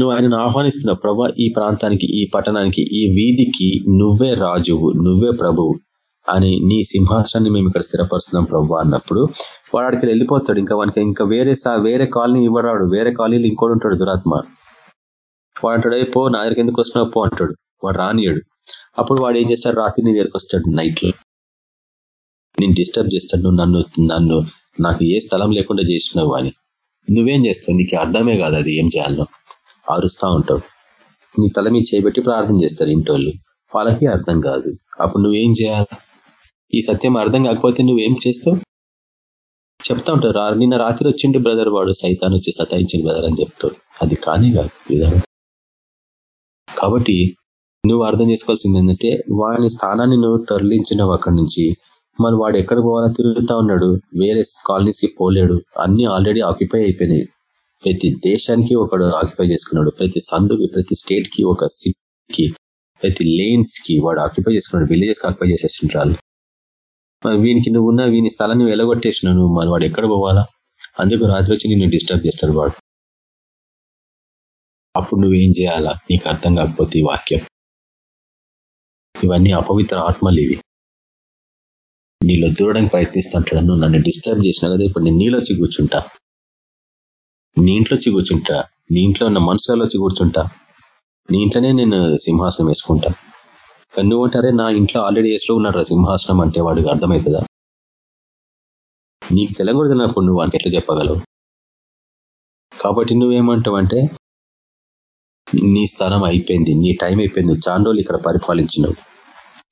నువ్వు ఆయనను ఆహ్వానిస్తున్నావు. ప్రభా ఈ ప్రాంతానికి ఈ పట్టణానికి ఈ వీధికి నువ్వే రాజువు నువ్వే ప్రభువు అని నీ సింహాసనాన్ని మేము ఇక్కడ స్థిరపరుస్తున్నాం ప్రభు అన్నప్పుడు వాడికి వెళ్ళిపోతాడు. ఇంకా వానికి ఇంకా వేరే వేరే కాలనీ ఇవ్వరాడు. వేరే కాలనీలు ఇంకోటి ఉంటాడు దురాత్మ. వాడు అంటాడు పో నా దగ్గరికి ఎందుకు వస్తున్నావు? పో అంటాడు. వాడు రానియాడు అప్పుడు వాడు ఏం చేస్తాడు? రాత్రి నీ దగ్గరికి వస్తాడు. నైట్లో నేను డిస్టర్బ్ చేస్తాడు నువ్వు నన్ను నన్ను నాకు ఏ స్థలం లేకుండా చేసినావు అని. నువ్వేం చేస్తావు? నీకు అర్థమే కాదు అది ఏం చేయాలో. ఆరుస్తూ ఉంటావు. నీ తల మీద చేయబెట్టి ప్రార్థన చేస్తారు ఇంటోళ్ళు. వాళ్ళకి అర్థం కాదు. అప్పుడు నువ్వేం చేయాలి? ఈ సత్యం అర్థం కాకపోతే నువ్వేం చేస్తావు? చెప్తా ఉంటావు నిన్న రాత్రి వచ్చిండు బ్రదర్ వాడు. సైతాన్ వచ్చి సతాయించింది బ్రదర్ అని చెప్తావు అది కానీ కాదు. విధానం కాబట్టి నువ్వు అర్థం చేసుకోవాల్సింది ఏంటంటే వాడి స్థానాన్ని నువ్వు తరలించినవు అక్కడి నుంచి. మరి వాడు ఎక్కడ పోవాలో తిరుగుతా ఉన్నాడు. వేరే కాలనీస్కి పోలేడు. అన్ని ఆల్రెడీ ఆక్యుపై అయిపోయినాయి. ప్రతి దేశానికి ఒకడు ఆక్యుపై చేసుకున్నాడు. ప్రతి సందుకి ప్రతి స్టేట్కి ఒక సిటీకి ప్రతి లేన్స్కి వాడు ఆక్యుపై చేసుకున్నాడు. విలేజెస్ ఆక్యుపై చేసేసింటారు మరి వీనికి నువ్వు ఉన్న వీని స్థలాన్ని వెలగొట్టేసినావు నువ్వు. మరి వాడు ఎక్కడ పోవాలా? అందుకు రాత్రి వచ్చి నిన్ను డిస్టర్బ్ చేస్తాడు వాడు. అప్పుడు నువ్వేం చేయాలా? నీకు అర్థం కాకపోతే ఈ వాక్యం. ఇవన్నీ అపవిత్ర ఆత్మలు ఇవి. నీలో దూరడానికి ప్రయత్నిస్తుంటాడు. నువ్వు నన్ను డిస్టర్బ్ చేసినా కదా ఇప్పుడు నేను నీలో వచ్చి కూర్చుంటా. నీ ఇంట్లో వచ్చి కూర్చుంటా నీ ఇంట్లో ఉన్న మనుషులలో వచ్చి కూర్చుంటా నీ ఇంట్లోనే నేను సింహాసనం వేసుకుంటా. కానీ నా ఇంట్లో ఆల్రెడీ వేసులో ఉన్నాడు సింహాసనం అంటే వాడికి అర్థమవుతుందా నీకు తెలంగాణ నువ్వు వానికి ఎట్లా చెప్పగలవు? కాబట్టి నువ్వేమంటావంటే నీ స్థానం అయిపోయింది నీ టైం అయిపోయింది చాండోలు ఇక్కడ పరిపాలించినవు.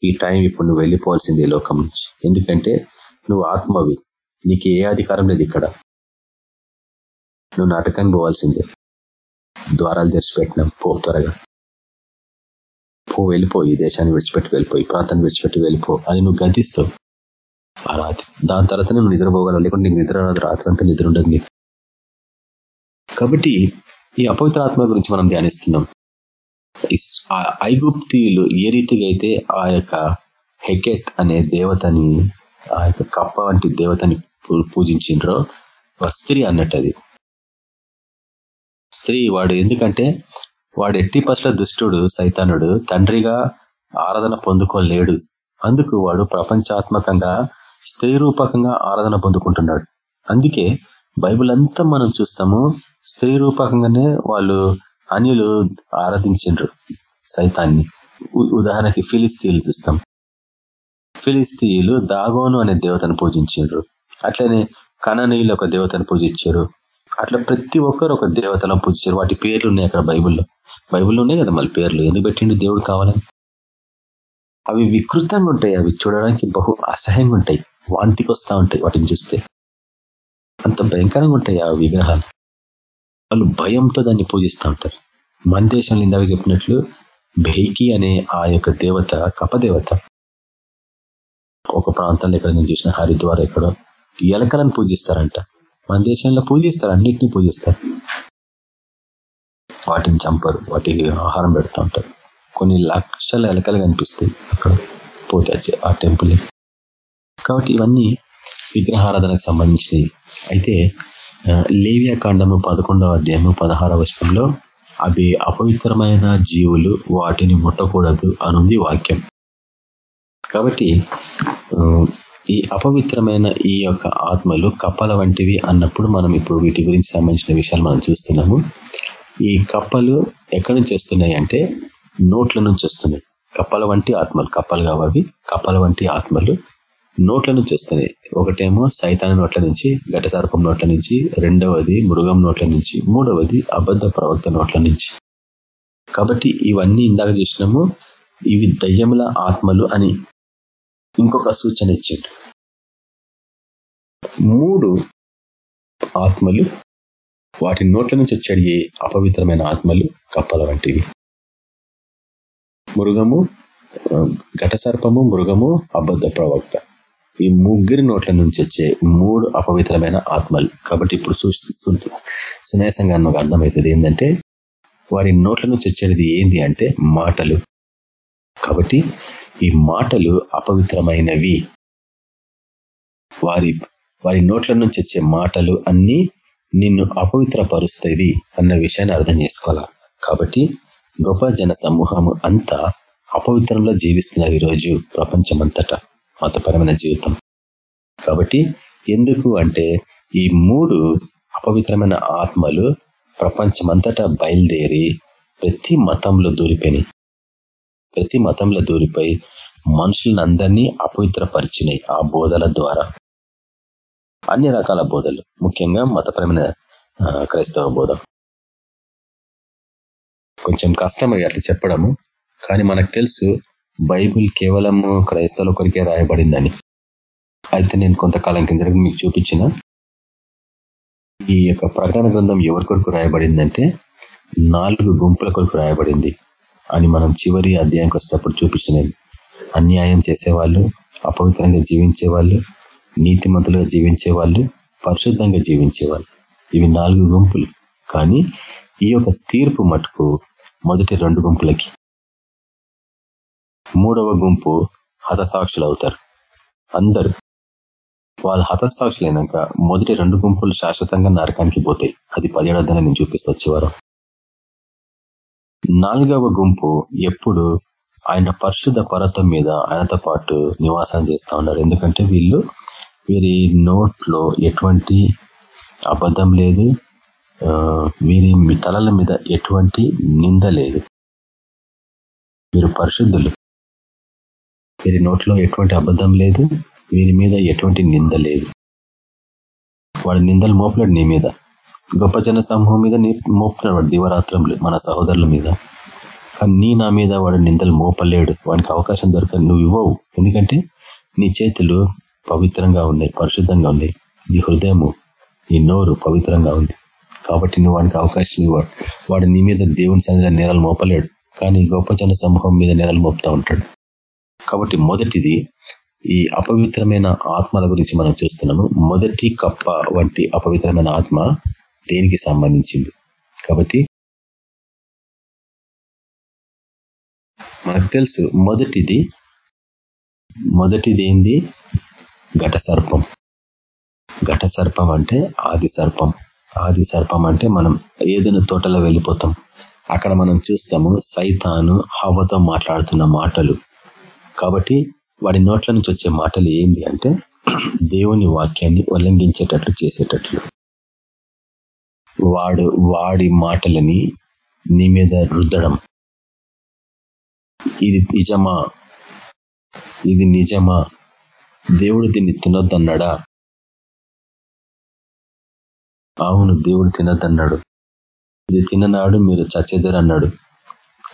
ఈ టైం ఇప్పుడు నువ్వు వెళ్ళిపోవాల్సింది లోకం నుంచి. ఎందుకంటే నువ్వు ఆత్మవి నీకు ఏ అధికారం లేదు ఇక్కడ. నువ్వు నాటకాన్ని పోవాల్సిందే. ద్వారాలు తెరిచిపెట్టినాం. పో త్వరగా. పో వెళ్ళిపో. ఈ దేశాన్ని విడిచిపెట్టి వెళ్ళిపో. ఈ ప్రాంతాన్ని విడిచిపెట్టి వెళ్ళిపో అని నువ్వు గతిస్తావు ఆ రాత్రి దాని తర్వాత నువ్వు నిద్రపోగలవు. లేకుంటే నీకు నిద్ర రాదు. రాత్రి అంతా నిద్ర ఉండదు నీకు. కాబట్టి ఈ అపవిత్ర ఆత్మ గురించి మనం ధ్యానిస్తున్నాం. ఐగుప్తీయులు ఏ రీతిగా అయితే ఆ యొక్క హెకెట్ అనే దేవతని ఆ యొక్క కప్ప వంటి దేవతని పూజించిండ్రో స్త్రీ అన్నట్టు అది. స్త్రీ వాడు ఎందుకంటే వాడు ఎట్టి పట్ల దుష్టుడు సైతానుడు తండ్రిగా ఆరాధన పొందుకోలేడు. అందుకు వాడు ప్రపంచాత్మకంగా స్త్రీ రూపకంగా ఆరాధన పొందుకుంటున్నాడు. అందుకే బైబుల్ అంతా మనం చూస్తాము స్త్రీ రూపకంగానే వాళ్ళు అన్యులు ఆరాధించిండ్రు సైతాన్ని. ఉదాహరణకి ఫిలిస్తీన్లు చూస్తాం. ఫిలిస్తీయులు దాగోను అనే దేవతను పూజించారు అట్లనే కననీయులు ఒక దేవతను పూజించారు. అట్లా ప్రతి ఒక్కరు ఒక దేవతలను పూజించారు. వాటి పేర్లు ఉన్నాయి అక్కడ బైబుల్లో. బైబుల్లో ఉన్నాయి కదా మళ్ళీ పేర్లు. ఎందుకు పెట్టిండు దేవుడు కావాలని? అవి వికృతంగా ఉంటాయి. అవి చూడడానికి బహు అసహ్యంగా ఉంటాయి. వాంతికి వస్తూ ఉంటాయి వాటిని చూస్తే. అంత భయంకరంగా ఉంటాయి ఆ విగ్రహాలు. వాళ్ళు భయంతో దాన్ని పూజిస్తూ ఉంటారు. మన దేశంలో ఇందాక చెప్పినట్లు భేకి అనే ఆ యొక్క దేవత కపదేవత ఒక ప్రాంతంలో ఎక్కడ నేను చూసిన హరిద్వార్ ఎక్కడో ఎలకలను పూజిస్తారంట. మన దేశంలో పూజిస్తారు అన్నిటినీ పూజిస్తారు. వాటిని చంపరు వాటికి ఆహారం పెడతా ఉంటారు. కొన్ని లక్షల ఎలకలు కనిపిస్తాయి అక్కడ పోతే ఆ టెంపుల్. కాబట్టి ఇవన్నీ విగ్రహారాధనకు సంబంధించినవి. అయితే లేవియా కాండము పదకొండవ అధ్యాయము పదహారవ వచనంలో అవి అపవిత్రమైన జీవులు వాటిని ముట్టకూడదు అనుంది వాక్యం. కాబట్టి ఈ అపవిత్రమైన ఈ యొక్క ఆత్మలు కప్పల వంటివి అన్నప్పుడు మనం ఇప్పుడు వీటి గురించి సంబంధించిన విషయాలు మనం చూస్తున్నాము. ఈ కప్పలు ఎక్కడి నుంచి వస్తున్నాయి అంటే నోట్ల నుంచి వస్తున్నాయి. కప్పల వంటి ఆత్మలు కప్పలు కావవి కప్పల వంటి ఆత్మలు నోట్ల నుంచి వస్తున్నాయి. ఒకటేమో సైతాన నోట్ల నుంచి ఘటసారపం నోట్ల నుంచి రెండవది మృగం నోట్ల నుంచి మూడవది అబద్ధ ప్రవక్త నోట్ల నుంచి. కాబట్టి ఇవన్నీ ఇందాక చూసినాము. ఇవి దయ్యముల ఆత్మలు అని ఇంకొక సూచన ఇచ్చాడు. మూడు ఆత్మలు వాటి నోట్ల నుంచి వచ్చాడు ఏ అపవిత్రమైన ఆత్మలు కప్పల వంటివి. మృగము ఘటసర్పము మృగము అబద్ధ ప్రవక్త. ఈ ముగ్గురి నోట్ల నుంచి వచ్చే మూడు అపవిత్రమైన ఆత్మలు. కాబట్టి ఇప్పుడు సూచిస్తుంది సునాయాసంగా నాకు అర్థమవుతుంది. ఏంటంటే వారి నోట్ల నుంచి వచ్చేది ఏంది అంటే మాటలు. కాబట్టి ఈ మాటలు అపవిత్రమైనవి. వారి వారి నోట్ల నుంచి వచ్చే మాటలు అన్నీ నిన్ను అపవిత్రపరుస్తాయి అన్న విషయాన్ని అర్థం చేసుకోవాలా? కాబట్టి గొప్ప జన సమూహము అంతా అపవిత్రంలో జీవిస్తున్నారు ఈరోజు ప్రపంచమంతటా మతపరమైన జీవితం. కాబట్టి ఎందుకు అంటే ఈ మూడు అపవిత్రమైన ఆత్మలు ప్రపంచమంతటా బయలుదేరి ప్రతి మతంలో దూరిపోయినాయి. ప్రతి మతంలో దూరిపోయి మనుషులను అందరినీ అపవిత్రపరిచినాయి ఆ బోధల ద్వారా. అన్ని రకాల బోధలు ముఖ్యంగా మతపరమైన క్రైస్తవ బోధ. కొంచెం కష్టమై అట్లా చెప్పడము కానీ మనకు తెలుసు బైబుల్ కేవలము క్రైస్తవుల కొరికే రాయబడిందని. అయితే నేను కొంతకాలం కింద మీకు చూపించిన ఈ యొక్క ప్రకటన గ్రంథం ఎవరి కొరకు రాయబడిందంటే నాలుగు గుంపుల కొరకు రాయబడింది. అని మనం చివరి అధ్యాయంకి వచ్చేటప్పుడు చూపించిన అన్యాయం చేసేవాళ్ళు అపవిత్రంగా జీవించే వాళ్ళు నీతిమంతులుగా జీవించే వాళ్ళు పరిశుద్ధంగా జీవించేవాళ్ళు. ఇవి నాలుగు గుంపులు. కానీ ఈ యొక్క తీర్పు మటుకు మొదటి రెండు గుంపులకి. మూడవ గుంపు హతసాక్షులు అవుతారు అందరు వాళ్ళు హతసాక్షులైనాక మొదటి రెండు గుంపులు శాశ్వతంగా నరకానికి పోతాయి. అది పదిహేడొద్దని నేను చూపిస్తూ వచ్చేవారు నాలుగవ గుంపు ఎప్పుడు ఆయన పరిశుద్ధ పర్వతం మీద ఆయనతో పాటు నివాసం చేస్తూ ఉన్నారు. ఎందుకంటే వీళ్ళు వీరి నోట్లో ఎటువంటి అబద్ధం లేదు. వీరి తలల మీద ఎటువంటి నింద లేదు. వీరు పరిశుద్ధులు. వీరి నోట్లో ఎటువంటి అబద్ధం లేదు. వీరి మీద ఎటువంటి నింద లేదు. వాడి నిందలు మోపలేడు నీ మీద. గొప్ప జన సమూహం మీద మోపుతున్నాడు దివరాత్రంలో మన సహోదరుల మీద. కానీ నీ నా మీద వాడు నిందలు మోపలేడు వానికి అవకాశం దొరక నువ్వు ఇవ్వవు. ఎందుకంటే నీ చేతులు పవిత్రంగా ఉన్నాయి పరిశుద్ధంగా ఉన్నాయి. నీ హృదయము నీ నోరు పవిత్రంగా ఉంది. కాబట్టి నువ్వు వానికి అవకాశం ఇవ్వడు వాడు నీ మీద దేవుని సన్నిధిలో నేరాలు మోపలేడు కానీ గొప్ప జన సమూహం మీద నేరాలు మోపుతా ఉంటాడు. కాబట్టి మొదటిది ఈ అపవిత్రమైన ఆత్మల గురించి మనం చూస్తున్నాము. మొదటి కప్ప వంటి అపవిత్రమైన ఆత్మ దేనికి సంబంధించింది? కాబట్టి మనకు తెలుసు మొదటిది మొదటిది ఏంది ఘట సర్పం ఘట సర్పం అంటే ఆది సర్పం. ఆది సర్పం అంటే మనం ఏదైనా తోటలో వెళ్ళిపోతాం. అక్కడ మనం చూస్తాము సైతాను హవతో మాట్లాడుతున్న మాటలు. కాబట్టి వాడి నోట్ల నుంచి వచ్చే మాటలు ఏంది అంటే దేవుని వాక్యాన్ని ఉల్లంఘించేటట్లు చేసేటట్లు. వాడు వాడి మాటలని నీ మీద రుద్దడం. ఇది నిజమా? ఇది నిజమా? దేవుడు దీన్ని తినొద్దన్నాడా? అవును దేవుడు తినొద్దన్నాడు. ఇది తిననాడు మీరు చచ్చేదరు అన్నాడు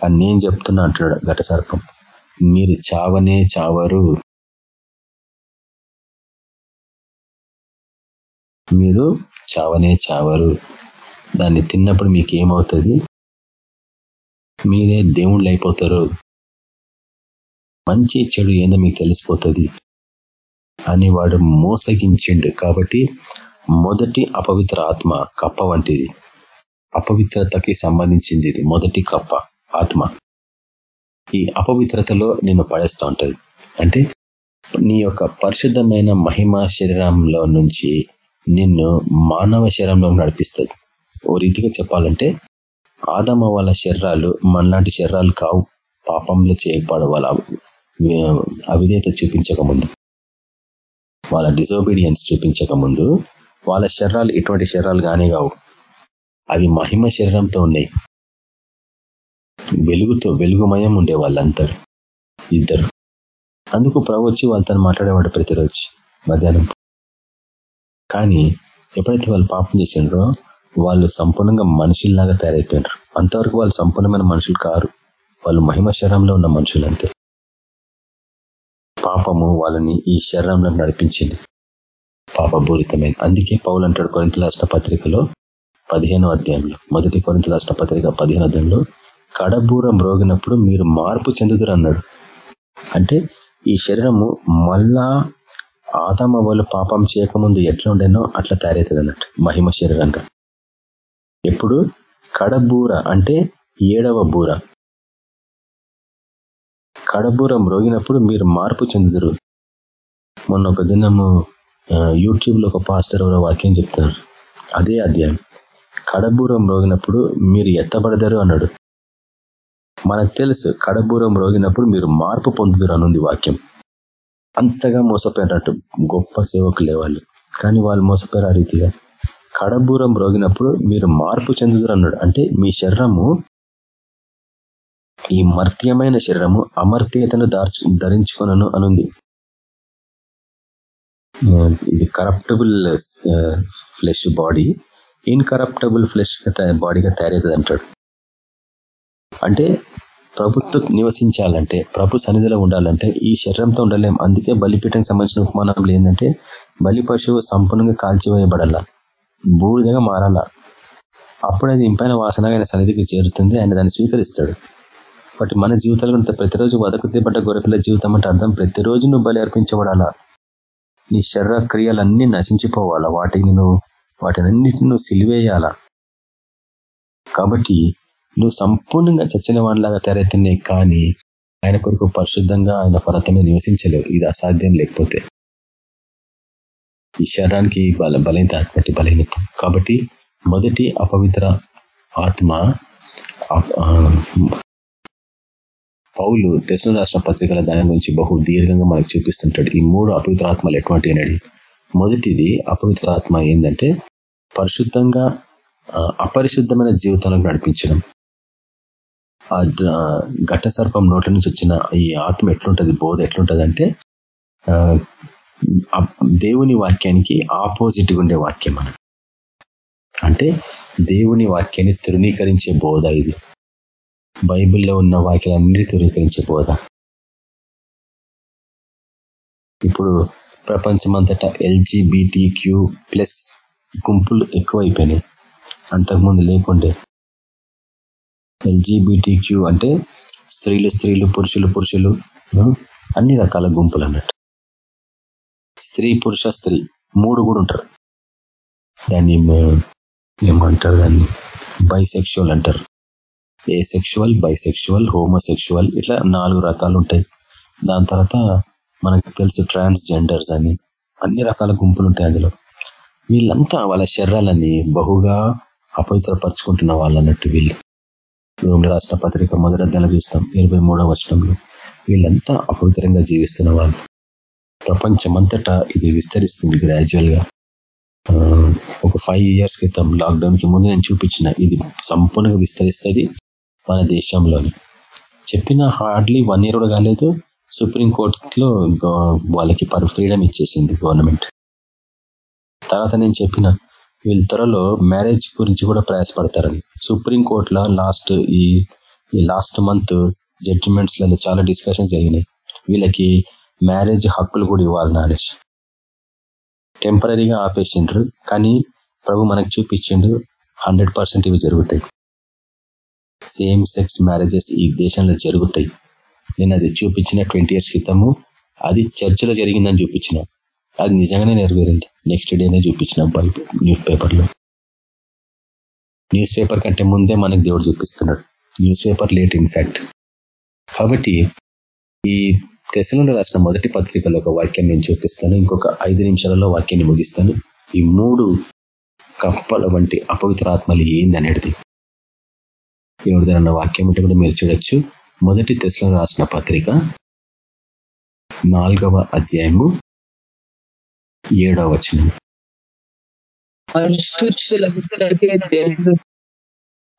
కానీ నేను చెప్తున్నా అంటున్నాడు ఘట సర్పం. మీరు చావనే చావరు. మీరు చావనే చావరు. దాన్ని తిన్నప్పుడు మీకు ఏమవుతుంది? మీరే దేవుళ్ళు అయిపోతారు మంచి చెడు ఏందో మీకు తెలిసిపోతుంది అని వాడు మోసగించిండు కాబట్టి మొదటి అపవిత్ర ఆత్మ కప్ప వంటిది. అపవిత్రతకి సంబంధించింది ఇది మొదటి కప్ప ఆత్మ. ఈ అపవిత్రతలో నిన్ను పడేస్తూ ఉంటుంది. అంటే నీ యొక్క పరిశుద్ధమైన మహిమ శరీరంలో నుంచి నిన్ను మానవ శరీరంలో నడిపిస్తుంది. ఓ రీతిగా చెప్పాలంటే ఆదమ వాళ్ళ శరీరాలు మనలాంటి శరీరాలు కావు. పాపంలో చేయబడ వాళ్ళ అవిధేత చూపించక ముందు. వాళ్ళ డిజోబీడియన్స్ చూపించక ముందు వాళ్ళ శరీరాలు ఇటువంటి శరీరాలు కానీ కావు. అవి మహిమ శరీరంతో ఉన్నాయి. వెలుగుతో వెలుగుమయం ఉండే వాళ్ళందరూ ఇద్దరు. అందుకు ప్రభు వచ్చి వాళ్ళతో మాట్లాడేవాడు ప్రతిరోజు మధ్యాహ్నం. కానీ ఎప్పుడైతే వాళ్ళు పాపం చేసిండ్రో వాళ్ళు సంపూర్ణంగా మనుషుల్లాగా తయారైపోయినారు. అంతవరకు వాళ్ళు సంపూర్ణమైన మనుషులు కారు. వాళ్ళు మహిమ శరంలో ఉన్న మనుషులంతే. పాపము వాళ్ళని ఈ శరీరంలో నడిపించింది. పాపపూరితమైన అందుకే పౌలు అంటాడు కొరింత రాష్ట్ర పత్రికలో పదిహేనో అధ్యాయంలో. మొదటి కొరింత రాష్ట్ర పత్రిక పదిహేను అధ్యాయంలో కడబూరం రోగినప్పుడు మీరు మార్పు చెందుదురు అన్నాడు. అంటే ఈ శరీరము మళ్ళా ఆదమ వాళ్ళు పాపం చేయకముందు ఎట్లా ఉండేనో అట్లా తయారవుతుంది అన్నట్టు మహిమ శరీరంగా. ఎప్పుడు? కడబూర అంటే ఏడవ బూర. కడబూరం రోగినప్పుడు మీరు మార్పు చెందుదురు. మొన్న ఒక దినము యూట్యూబ్లో ఒక పాస్టర్ ఎవరో వాక్యం చెప్తున్నారు. అదే అధ్యాయం. కడబూరం రోగినప్పుడు మీరు ఎత్తబడతారు అన్నాడు. మనకు తెలుసు కడబూరం రోగినప్పుడు మీరు మార్పు పొందుదురు అనుంది వాక్యం. అంతగా మోసపోయినట్టు గొప్ప సేవకులే వాళ్ళు కానీ వాళ్ళు మోసపోయారు ఆ రీతిగా. కడబూరం రోగినప్పుడు మీరు మార్పు చెందుదురు అన్నాడు అంటే మీ శరీరము ఈ మర్త్యమైన శరీరము అమర్త్యతను ధరించుకున్నాను అనుంది. ఇది corruptible flesh body incorruptible flesh బాడీగా తయారవుతుంది అంటాడు అంటే ప్రభుత్వ నివసించాలంటే ప్రభు సన్నిధిలో ఉండాలంటే ఈ శరీరంతో ఉండలేం. అందుకే బలిపీఠానికి సంబంధించిన ఉపమానంలో ఏంటంటే బలి పశువు సంపూర్ణంగా కాల్చివేయబడాల. బూడిదగా మారాల. అప్పుడు అది ఇంపైన వాసనగా ఆయన సన్నిధికి చేరుతుంది. ఆయన దాన్ని స్వీకరిస్తాడు. కాబట్టి మన జీవితాలు కూడా ప్రతిరోజు వదకుతేపడ్డ గొరపిల్ల జీవితం అంటే అర్థం ప్రతిరోజు నువ్వు బలి అర్పించబడాలా? నీ శరీర క్రియలన్నీ నశించిపోవాలా? వాటిని నువ్వు వాటినన్నిటిని నువ్వు సిలివేయాలా? కాబట్టి నువ్వు సంపూర్ణంగా చచ్చిన వాడిలాగా తయారైతున్నాయి కానీ ఆయన కొరకు పరిశుద్ధంగా ఆయన పర్వతమే నివసించలేవు. ఇది అసాధ్యం లేకపోతే. ఈ శరీరానికి బల బలహీనత ఆత్మటి బలహీనత. కాబట్టి మొదటి అపవిత్ర ఆత్మ పౌలు దక్షిణ రాష్ట్ర పత్రికల దాని గురించి బహు దీర్ఘంగా మనకు చూపిస్తుంటాడు. ఈ మూడు అపవిత్ర ఆత్మలు ఎటువంటి అనేది మొదటిది అపవిత్ర ఆత్మ ఏంటంటే పరిశుద్ధంగా అపరిశుద్ధమైన జీవితాలకు నడిపించడం. ఆ ఘట సర్పం నోట్ల నుంచి వచ్చిన ఈ ఆత్మ ఎట్లుంటది? బోధ ఎట్లుంటది అంటే దేవుని వాక్యానికి ఆపోజిట్గా ఉండే వాక్యం మనం అంటే దేవుని వాక్యాన్ని తృణీకరించే బోధ ఇది. బైబిల్లో ఉన్న వాక్యాలన్నిటి తృణీకరించే బోధ. ఇప్పుడు ప్రపంచమంతటా ఎల్జీబీటీ క్యూ ప్లస్ గుంపులు ఎక్కువైపోయినాయి. అంతకుముందు లేకుండే. ఎల్జీబీటీక్యూ అంటే స్త్రీలు స్త్రీలు పురుషులు పురుషులు అన్ని రకాల గుంపులు అన్నట్టు. స్త్రీ పురుష స్త్రీ. మూడు కూడా ఉంటారు. దాన్ని ఏమంటారు దాన్ని? బైసెక్షువల్ అంటారు. ఏ సెక్షువల్ బైసెక్షువల్ హోమోసెక్షువల్ ఇట్లా నాలుగు రకాలు ఉంటాయి. దాని తర్వాత మనకు తెలుసు ట్రాన్స్ జెండర్స్ అని. అన్ని రకాల గుంపులు ఉంటాయి అందులో. వీళ్ళంతా వాళ్ళ శరీరాలని బహుగా అపవిత్రపరుచుకుంటున్న వాళ్ళు అన్నట్టు వీళ్ళు. రెండు రాష్ట్ర పత్రిక మొదటి చూస్తాం. ఇరవై మూడవ వచనంలో. వీళ్ళంతా అపవిత్రంగా జీవిస్తున్న వాళ్ళు. ప్రపంచమంతటా ఇది విస్తరిస్తుంది గ్రాడ్యువల్గా. ఒక ఫైవ్ ఇయర్స్ క్రితం లాక్డౌన్కి ముందు నేను చూపించిన ఇది సంపూర్ణంగా విస్తరిస్తుంది మన దేశంలోని. చెప్పిన హార్డ్లీ వన్ ఇయర్ కూడా కాలేదు సుప్రీంకోర్టులో వాళ్ళకి పర్ ఫ్రీడమ్ ఇచ్చేసింది గవర్నమెంట్ తర్వాత నేను చెప్పిన వీళ్ళ త్వరలో మ్యారేజ్ గురించి కూడా ప్రయాసపడతారని. సుప్రీంకోర్టులో లాస్ట్ ఈ లాస్ట్ మంత్ జడ్జిమెంట్స్లలో చాలా డిస్కషన్స్ జరిగినాయి. వీళ్ళకి మ్యారేజ్ హక్కులు కూడా ఇవ్వాలి నాలెడ్జ్ టెంపరీగా ఆపేసిండ్రు కానీ ప్రభు మనకు చూపించిండు హండ్రెడ్ పర్సెంట్ ఇవి జరుగుతాయి. సేమ్ సెక్స్ మ్యారేజెస్ ఈ దేశంలో జరుగుతాయి. నేను అది చూపించిన ట్వంటీ ఇయర్స్ క్రితము అది చర్చలో జరిగిందని చూపించిన. అది నిజంగానే నెరవేరింది. నెక్స్ట్ డేనే చూపించిన బైబుల్ న్యూస్ పేపర్లో. న్యూస్ పేపర్ కంటే ముందే మనకు దేవుడు చూపిస్తున్నాడు. న్యూస్ పేపర్ లేట్ ఇన్ఫాక్ట్ కాబట్టి ఈ తెశలో రాసిన మొదటి పత్రికలో ఒక వాక్యం నేను చూపిస్తాను. ఇంకొక ఐదు నిమిషాలలో వాక్యాన్ని ముగిస్తాను. ఈ మూడు కప్పల వంటి అపవిత్ర ఆత్మలు ఏందనేది ఎవరిదైనా వాక్యం ఉంటే కూడా మీరు చూడొచ్చు. మొదటి తెశలో రాసిన పత్రిక నాలుగవ అధ్యాయము ఏడవ వచనం.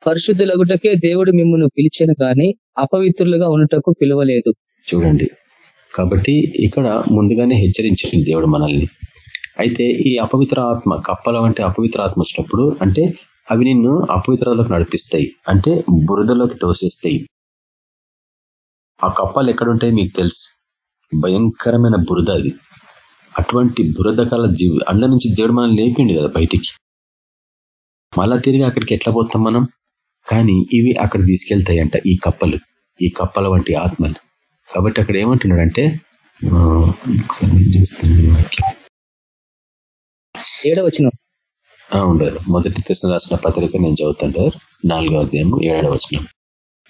పరిశుద్ధులగుటకే దేవుడు మిమ్మల్ని పిలిచాను కానీ అపవిత్రులుగా ఉన్నటకు పిలవలేదు. చూడండి. కాబట్టి ఇక్కడ ముందుగానే హెచ్చరించింది దేవుడు మనల్ని. అయితే ఈ అపవిత్ర ఆత్మ కప్పల వంటి అపవిత్ర ఆత్మ వచ్చినప్పుడు అంటే అవి నిన్ను అపవిత్రలోకి నడిపిస్తాయి. అంటే బురదలోకి తోసేస్తాయి. ఆ కప్పలు ఎక్కడుంటాయి మీకు తెలుసు? భయంకరమైన బురద అది. అటువంటి బురద కాల జీవి అండ్ల నుంచి దేవుడు మనల్ని లేపిండి కదా బయటికి. మళ్ళా తిరిగి అక్కడికి ఎట్లా పోతాం మనం? కానీ ఇవి అక్కడ తీసుకెళ్తాయంట ఈ కప్పలు. ఈ కప్పల వంటి ఆత్మలు. కాబట్టి అక్కడ ఏమంటున్నాడంటే ఏడవచనం ఉండదు మొదటి తెసిన రాసిన పత్రిక నేను చదువుతాను నాలుగో అధ్యాయం ఏడవ వచనం.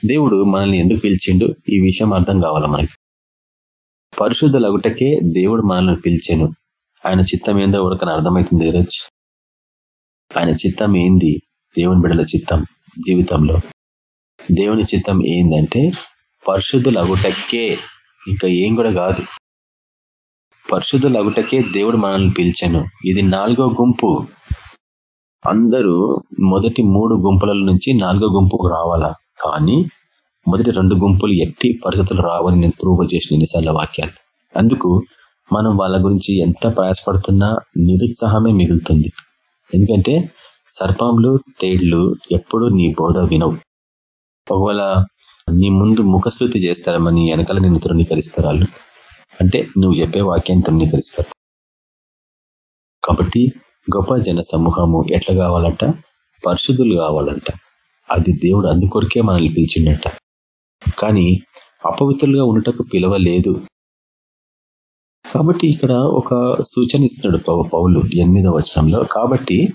దేవుడు మనల్ని ఎందుకు పిలిచిండు? ఈ విషయం అర్థం కావాలా మనకి? పరిశుద్ధులగుటకే దేవుడు మనల్ని పిలిచాను. ఆయన చిత్తం ఏందో ఉడకని అర్థమవుతుంది ఈరోజు ఆయన చిత్తం ఏంది? దేవుని బిడల చిత్తం జీవితంలో. దేవుని చిత్తం ఏందంటే పరిశుద్ధులు అగుటకే ఇంకా ఏం కూడా కాదు. పరిశుద్ధులు అగుటకే దేవుడు మనల్ని పిలిచాను. ఇది నాలుగో గుంపు. అందరూ మొదటి మూడు గుంపుల నుంచి నాలుగో గుంపుకు రావాలా? కానీ మొదటి రెండు గుంపులు ఎట్టి పరిస్థితులు రావని నేను ప్రూవ్ చేసిన ఎన్నిసార్ల వాక్యాలు. అందుకు మనం వాళ్ళ గురించి ఎంత ప్రయాసపడుతున్నా నిరుత్సాహమే మిగులుతుంది. ఎందుకంటే సర్పంలు తేళ్ళు ఎప్పుడు నీ బోధ వినవు. ఒకవేళ నీ ముందు ముఖస్థుతి చేస్తారమని వెనకాల నిన్ను తృణీకరిస్తారు వాళ్ళు. అంటే నువ్వు చెప్పే వాక్యాన్ని తృణీకరిస్తారు. కాబట్టి గొప్ప జన సమూహము ఎట్లా కావాలంట? పరిశుద్ధులు కావాలంట. అది దేవుడు అందుకొరికే మనల్ని పిలిచిండట. కానీ అపవిత్రులుగా ఉండటకు పిలవలేదు. కాబట్టి ఇక్కడ ఒక సూచన ఇస్తున్నాడు పౌలు ఎనిమిదవ వచనంలో. కాబట్టి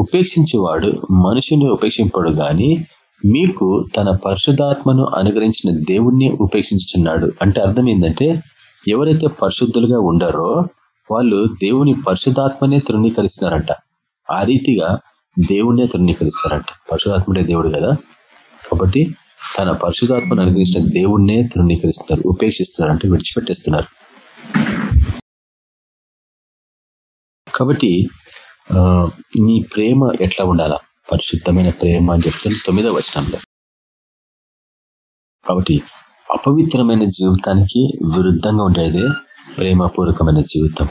ఉపేక్షించేవాడు మనుషుని ఉపేక్షింపడు కానీ మీకు తన పరిశుధాత్మను అనుగ్రహించిన దేవుణ్ణి ఉపేక్షించుచున్నాడు. అంటే అర్థం ఏంటంటే ఎవరైతే పరిశుద్ధులుగా ఉండారో వాళ్ళు దేవుని పరిశుధాత్మనే తృణీకరిస్తున్నారంట. ఆ రీతిగా దేవుణ్ణే తృణీకరిస్తారంట పరిశుధాత్ముడే దేవుడు కదా. కాబట్టి తన పరిశుధాత్మను అనుగ్రహించిన దేవుణ్ణే తృణీకరిస్తున్నారు ఉపేక్షిస్తున్నారు అంటే విడిచిపెట్టేస్తున్నారు. కాబట్టి నీ ప్రేమ ఎట్లా ఉండాలా? పరిశుద్ధమైన ప్రేమ అని చెప్తుంది తొమ్మిదో వచనంలో. కాబట్టి అపవిత్రమైన జీవితానికి విరుద్ధంగా ఉండేదే ప్రేమపూర్వకమైన జీవితం.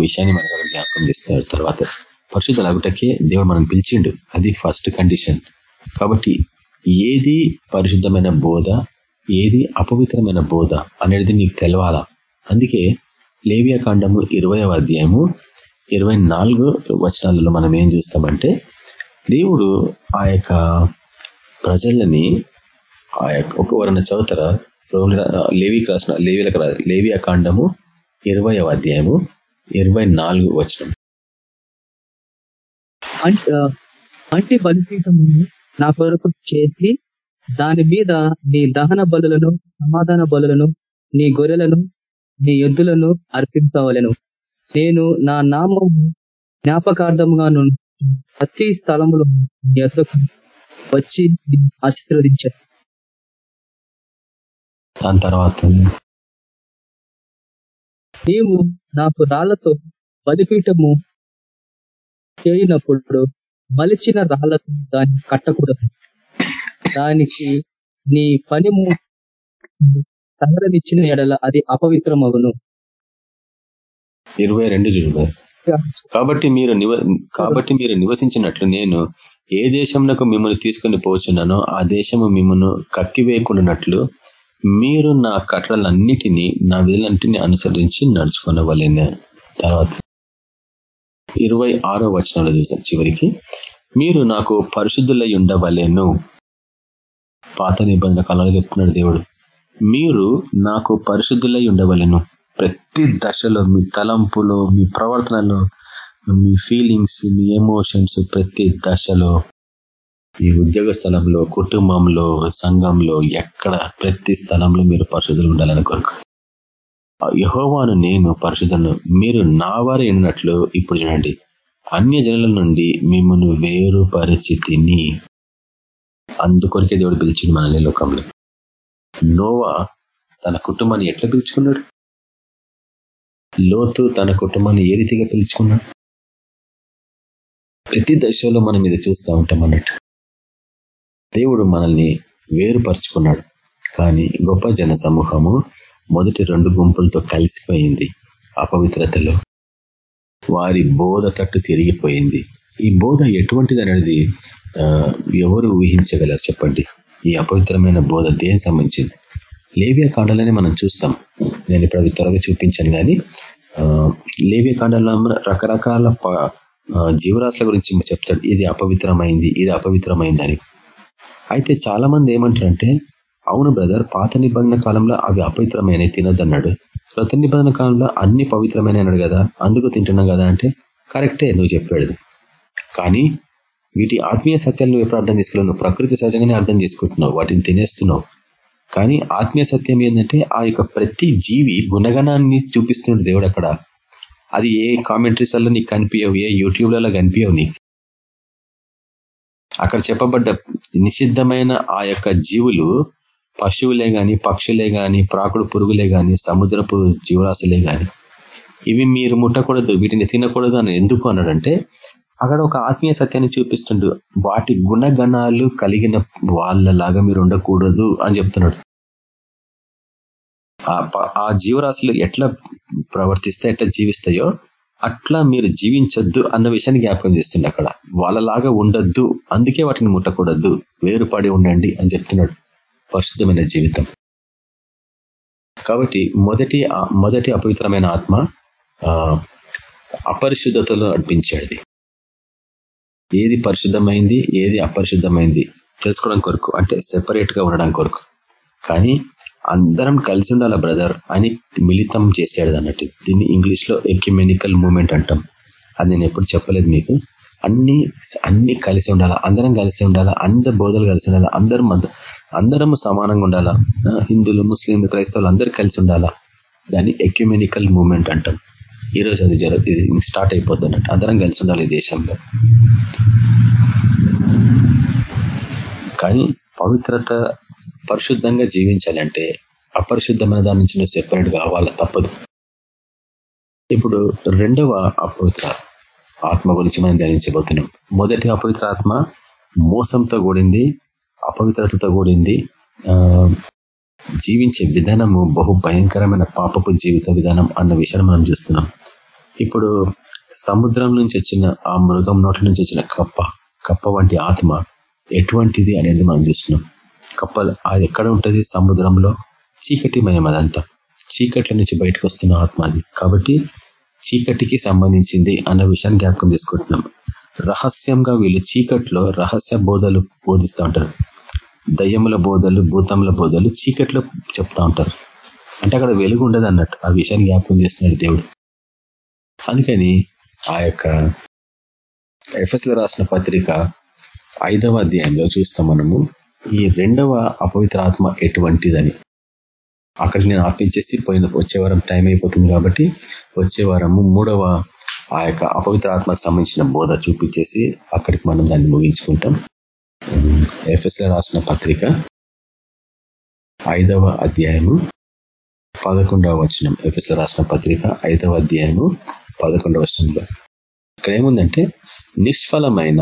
విషయాన్ని మనకు జ్ఞాపకం చేస్తారు. తర్వాత పరిశుద్ధ అగుటకే దేవుడు మనం పిలిచిండు. అది ఫస్ట్ కండిషన్ కాబట్టి ఏది పరిశుద్ధమైన బోధ ఏది అపవిత్రమైన బోధ అనేది నీకు తెలవాలా? అందుకే లేవియా కాండము ఇరవయవ అధ్యాయము ఇరవై నాలుగు వచనాలలో మనం ఏం చూస్తామంటే దేవుడు ఆ యొక్క ప్రజలని ఆ యొక్క ఒక వరణ చదువుతార లేవికి రాసిన లేవిలకు లేవి అకాండము ఇరవై అధ్యాయము ఇరవై నాలుగు వచనం. అంటే బలిపీఠము నా కొరకు చేసి దాని మీద నీ దహన బలులను సమాధాన బలులను నీ గొర్రెలను నీ ఎద్దులను అర్పించవలను నేను నా నామము జ్ఞాపకార్థముగా ప్రతి స్థలములో ఎద్దకు వచ్చి ఆశీర్వదించాను. దాని తర్వాత నీవు నాకు రాళ్ళతో బలిపీఠము చేయనప్పుడు మలిచిన రాళ్ళతో దాన్ని కట్టకూడదు. దానికి నీ పని సంగ్రహించిన ఎడల అది అపవిత్రమగును. ఇరవై రెండు కాబట్టి మీరు కాబట్టి మీరు నివసించినట్లు నేను ఏ దేశంలో మిమ్మల్ని తీసుకుని పోచున్నానో ఆ దేశము మిమ్మల్ని కక్కివేయకుండానట్లు మీరు నా కట్టడలన్నిటినీ నా విధులన్నింటినీ అనుసరించి నడుచుకునవలేను. తర్వాత ఇరవై ఆరో వచనంలో చూసాం చివరికి. మీరు నాకు పరిశుద్ధులై ఉండవలేను. పాత నిబంధన కాలంలో చెప్తున్నాడు దేవుడు. మీరు నాకు పరిశుద్ధులై ఉండవలను. ప్రతి దశలో మీ తలంపులో మీ ప్రవర్తనలో మీ ఫీలింగ్స్ మీ ఎమోషన్స్ ప్రతి దశలో ఈ ఉద్యోగ స్థలంలో కుటుంబంలో సంఘంలో ఎక్కడ ప్రతి స్థలంలో మీరు పరిశుద్ధులు ఉండాలని కొరకు యహోవాను నేను పరిశుద్ధను మీరు నా వారు ఎన్నట్లు ఇప్పుడు చూడండి. అన్య జనుల నుండి మిమ్మల్ని వేరు పరిస్థితిని అందుకొరికే దేవుడు పిలిచింది మనల్ని లోకంలో. నోవా తన కుటుంబాన్ని ఎట్లా పిలుచుకున్నాడు? లోతు తన కుటుంబాన్ని ఏ రీతిగా పిలుచుకున్నాడు? ప్రతి దశలో మనం ఇది చూస్తూ ఉంటాం అన్నట్టు. దేవుడు మనల్ని వేరుపరుచుకున్నాడు. కానీ గొప్ప జన సమూహము మొదటి రెండు గుంపులతో కలిసిపోయింది అపవిత్రతలో. వారి బోధ తట్టు తిరిగిపోయింది. ఈ బోధ ఎటువంటిది అనేది ఎవరు ఊహించగలరు చెప్పండి? ఈ అపవిత్రమైన బోధ దేనికి సంబంధించింది? లేవియా కాండాలని మనం చూస్తాం. నేను ఇప్పుడు అవి త్వరగా చూపించాను కానీ లేవియా కాండాలో రకరకాల జీవరాశుల గురించి చెప్తాడు. ఇది అపవిత్రమైంది ఇది అపవిత్రమైంది అని. అయితే చాలా మంది ఏమంటారంటే అవును బ్రదర్ పాత నిబంధన కాలంలో అవి అపవిత్రమైన తినదన్నాడు కృత నిబంధన కాలంలో అన్ని పవిత్రమైన అన్నాడు కదా అందుకు తింటున్నాం కదా అంటే కరెక్టే నువ్వు చెప్పాడు కానీ వీటి ఆత్మీయ సత్యాలు నువ్వు ఎప్పుడు అర్థం చేసుకోలేవు. ప్రకృతి సహజంగానే అర్థం చేసుకుంటున్నావు. వాటిని తినేస్తున్నావు. కానీ ఆత్మీయ సత్యం ఏంటంటే ఆ యొక్క ప్రతి జీవి గుణగణాన్ని చూపిస్తున్నాడు దేవుడు అక్కడ. అది ఏ కామెంటరీస్లో నీకు కనిపించవు ఏ యూట్యూబ్లలో కనిపించవు నీకు. అక్కడ చెప్పబడ్డ నిషిద్ధమైన ఆ యొక్క జీవులు పశువులే కానీ పక్షులే కానీ ప్రాకుడు పురుగులే కానీ సముద్రపు జీవరాశులే కానీ ఇవి మీరు ముట్టకూడదు వీటిని తినకూడదు అని ఎందుకు అన్నాడంటే అక్కడ ఒక ఆత్మీయ సత్యాన్ని చూపిస్తుండు. వాటి గుణగణాలు కలిగిన వాళ్ళలాగా మీరు ఉండకూడదు అని చెప్తున్నాడు. ఆ జీవరాశులు ఎట్లా ప్రవర్తిస్తే ఎట్లా జీవిస్తాయో అట్లా మీరు జీవించొద్దు అన్న విషయాన్ని జ్ఞాపకం చేస్తుండే అక్కడ. వాళ్ళలాగా ఉండొద్దు అందుకే వాటిని ముట్టకూడదు వేరుపడి ఉండండి అని చెప్తున్నాడు పరిశుద్ధమైన జీవితం. కాబట్టి మొదటి మొదటి అపవిత్రమైన ఆత్మ అపరిశుద్ధతలో నడిపించేది. ఏది పరిశుద్ధమైంది ఏది అపరిశుద్ధమైంది తెలుసుకోవడం కొరకు అంటే సెపరేట్గా ఉండడం కొరకు. కానీ అందరం కలిసి ఉండాలా బ్రదర్ అని మిళితం చేసాడు అన్నట్టు. దీన్ని ఇంగ్లీష్లో ఎక్యుమెనికల్ మూమెంట్ అంటాం. అది నేను ఎప్పుడు చెప్పలేదు మీకు. అన్ని అన్ని కలిసి ఉండాలా అందరం కలిసి ఉండాలా అందరు బోధలు కలిసి ఉండాలా అందరం అందరం సమానంగా ఉండాలా? హిందువులు ముస్లింలు క్రైస్తవులు అందరూ కలిసి ఉండాలా? దాన్ని ఎక్యుమెనికల్ మూమెంట్ అంటాం. ఈ రోజు అది జరు స్టార్ట్ అయిపోద్ది అన్నట్టు. అందరం కలిసి ఉండాలి ఈ దేశంలో. కానీ పవిత్రత పరిశుద్ధంగా జీవించాలంటే అపరిశుద్ధమైన దాని నుంచి నువ్వు సెపరేట్ కావాల తప్పదు. ఇప్పుడు రెండవ అపవిత్ర ఆత్మ గురించి మనం ధ్యానించబోతున్నాం. మొదటి అపవిత్ర ఆత్మ మోసంతో కూడింది అపవిత్రతతో కూడింది జీవించే విధానము బహు భయంకరమైన పాపపు జీవిత విధానం అన్న విషయాన్ని మనం చూస్తున్నాం. ఇప్పుడు సముద్రం నుంచి వచ్చిన ఆ మృగం నోట్ల నుంచి వచ్చిన కప్ప కప్ప వంటి ఆత్మ ఎటువంటిది అనేది మనం చూస్తున్నాం. కప్పలు. అది ఎక్కడ ఉంటుంది? సముద్రంలో. చీకటిమయం అదంతా చీకట్ల నుంచి బయటకు వస్తున్న ఆత్మ అది. కాబట్టి చీకటికి సంబంధించింది అన్న విషయాన్ని జ్ఞాపకం తీసుకుంటున్నాం రహస్యంగా వీళ్ళు చీకట్లో రహస్య బోధలు బోధిస్తూ ఉంటారు. దయ్యముల బోధలు భూతముల బోధలు చీకట్లో చెప్తా ఉంటారు. అంటే అక్కడ వెలుగు ఉండదు అన్నట్టు ఆ విషయాన్ని జ్ఞాపకం చేస్తున్నాడు దేవుడు. అందుకని ఆ యొక్క ఎఫ్ఎస్లో రాసిన పత్రిక ఐదవ అధ్యాయంలో చూస్తాం మనము. ఈ రెండవ అపవిత్ర ఆత్మ ఎటువంటిదని. అక్కడికి నేను ఆపించేసి పోయిన వచ్చే వారం టైం అయిపోతుంది కాబట్టి వచ్చే వారము మూడవ ఆ యొక్క అపవిత్ర ఆత్మకు సంబంధించిన బోధ చూపించేసి అక్కడికి మనం దాన్ని ముగించుకుంటాం. ఎఫ్ఎస్లో రాసిన పత్రిక ఐదవ అధ్యాయము పదకొండవ వచనం. ఎఫ్ఎస్లో రాసిన పత్రిక ఐదవ అధ్యాయము పదకొండవ వచనంలో. ఇక్కడ ఏముందంటే నిష్ఫలమైన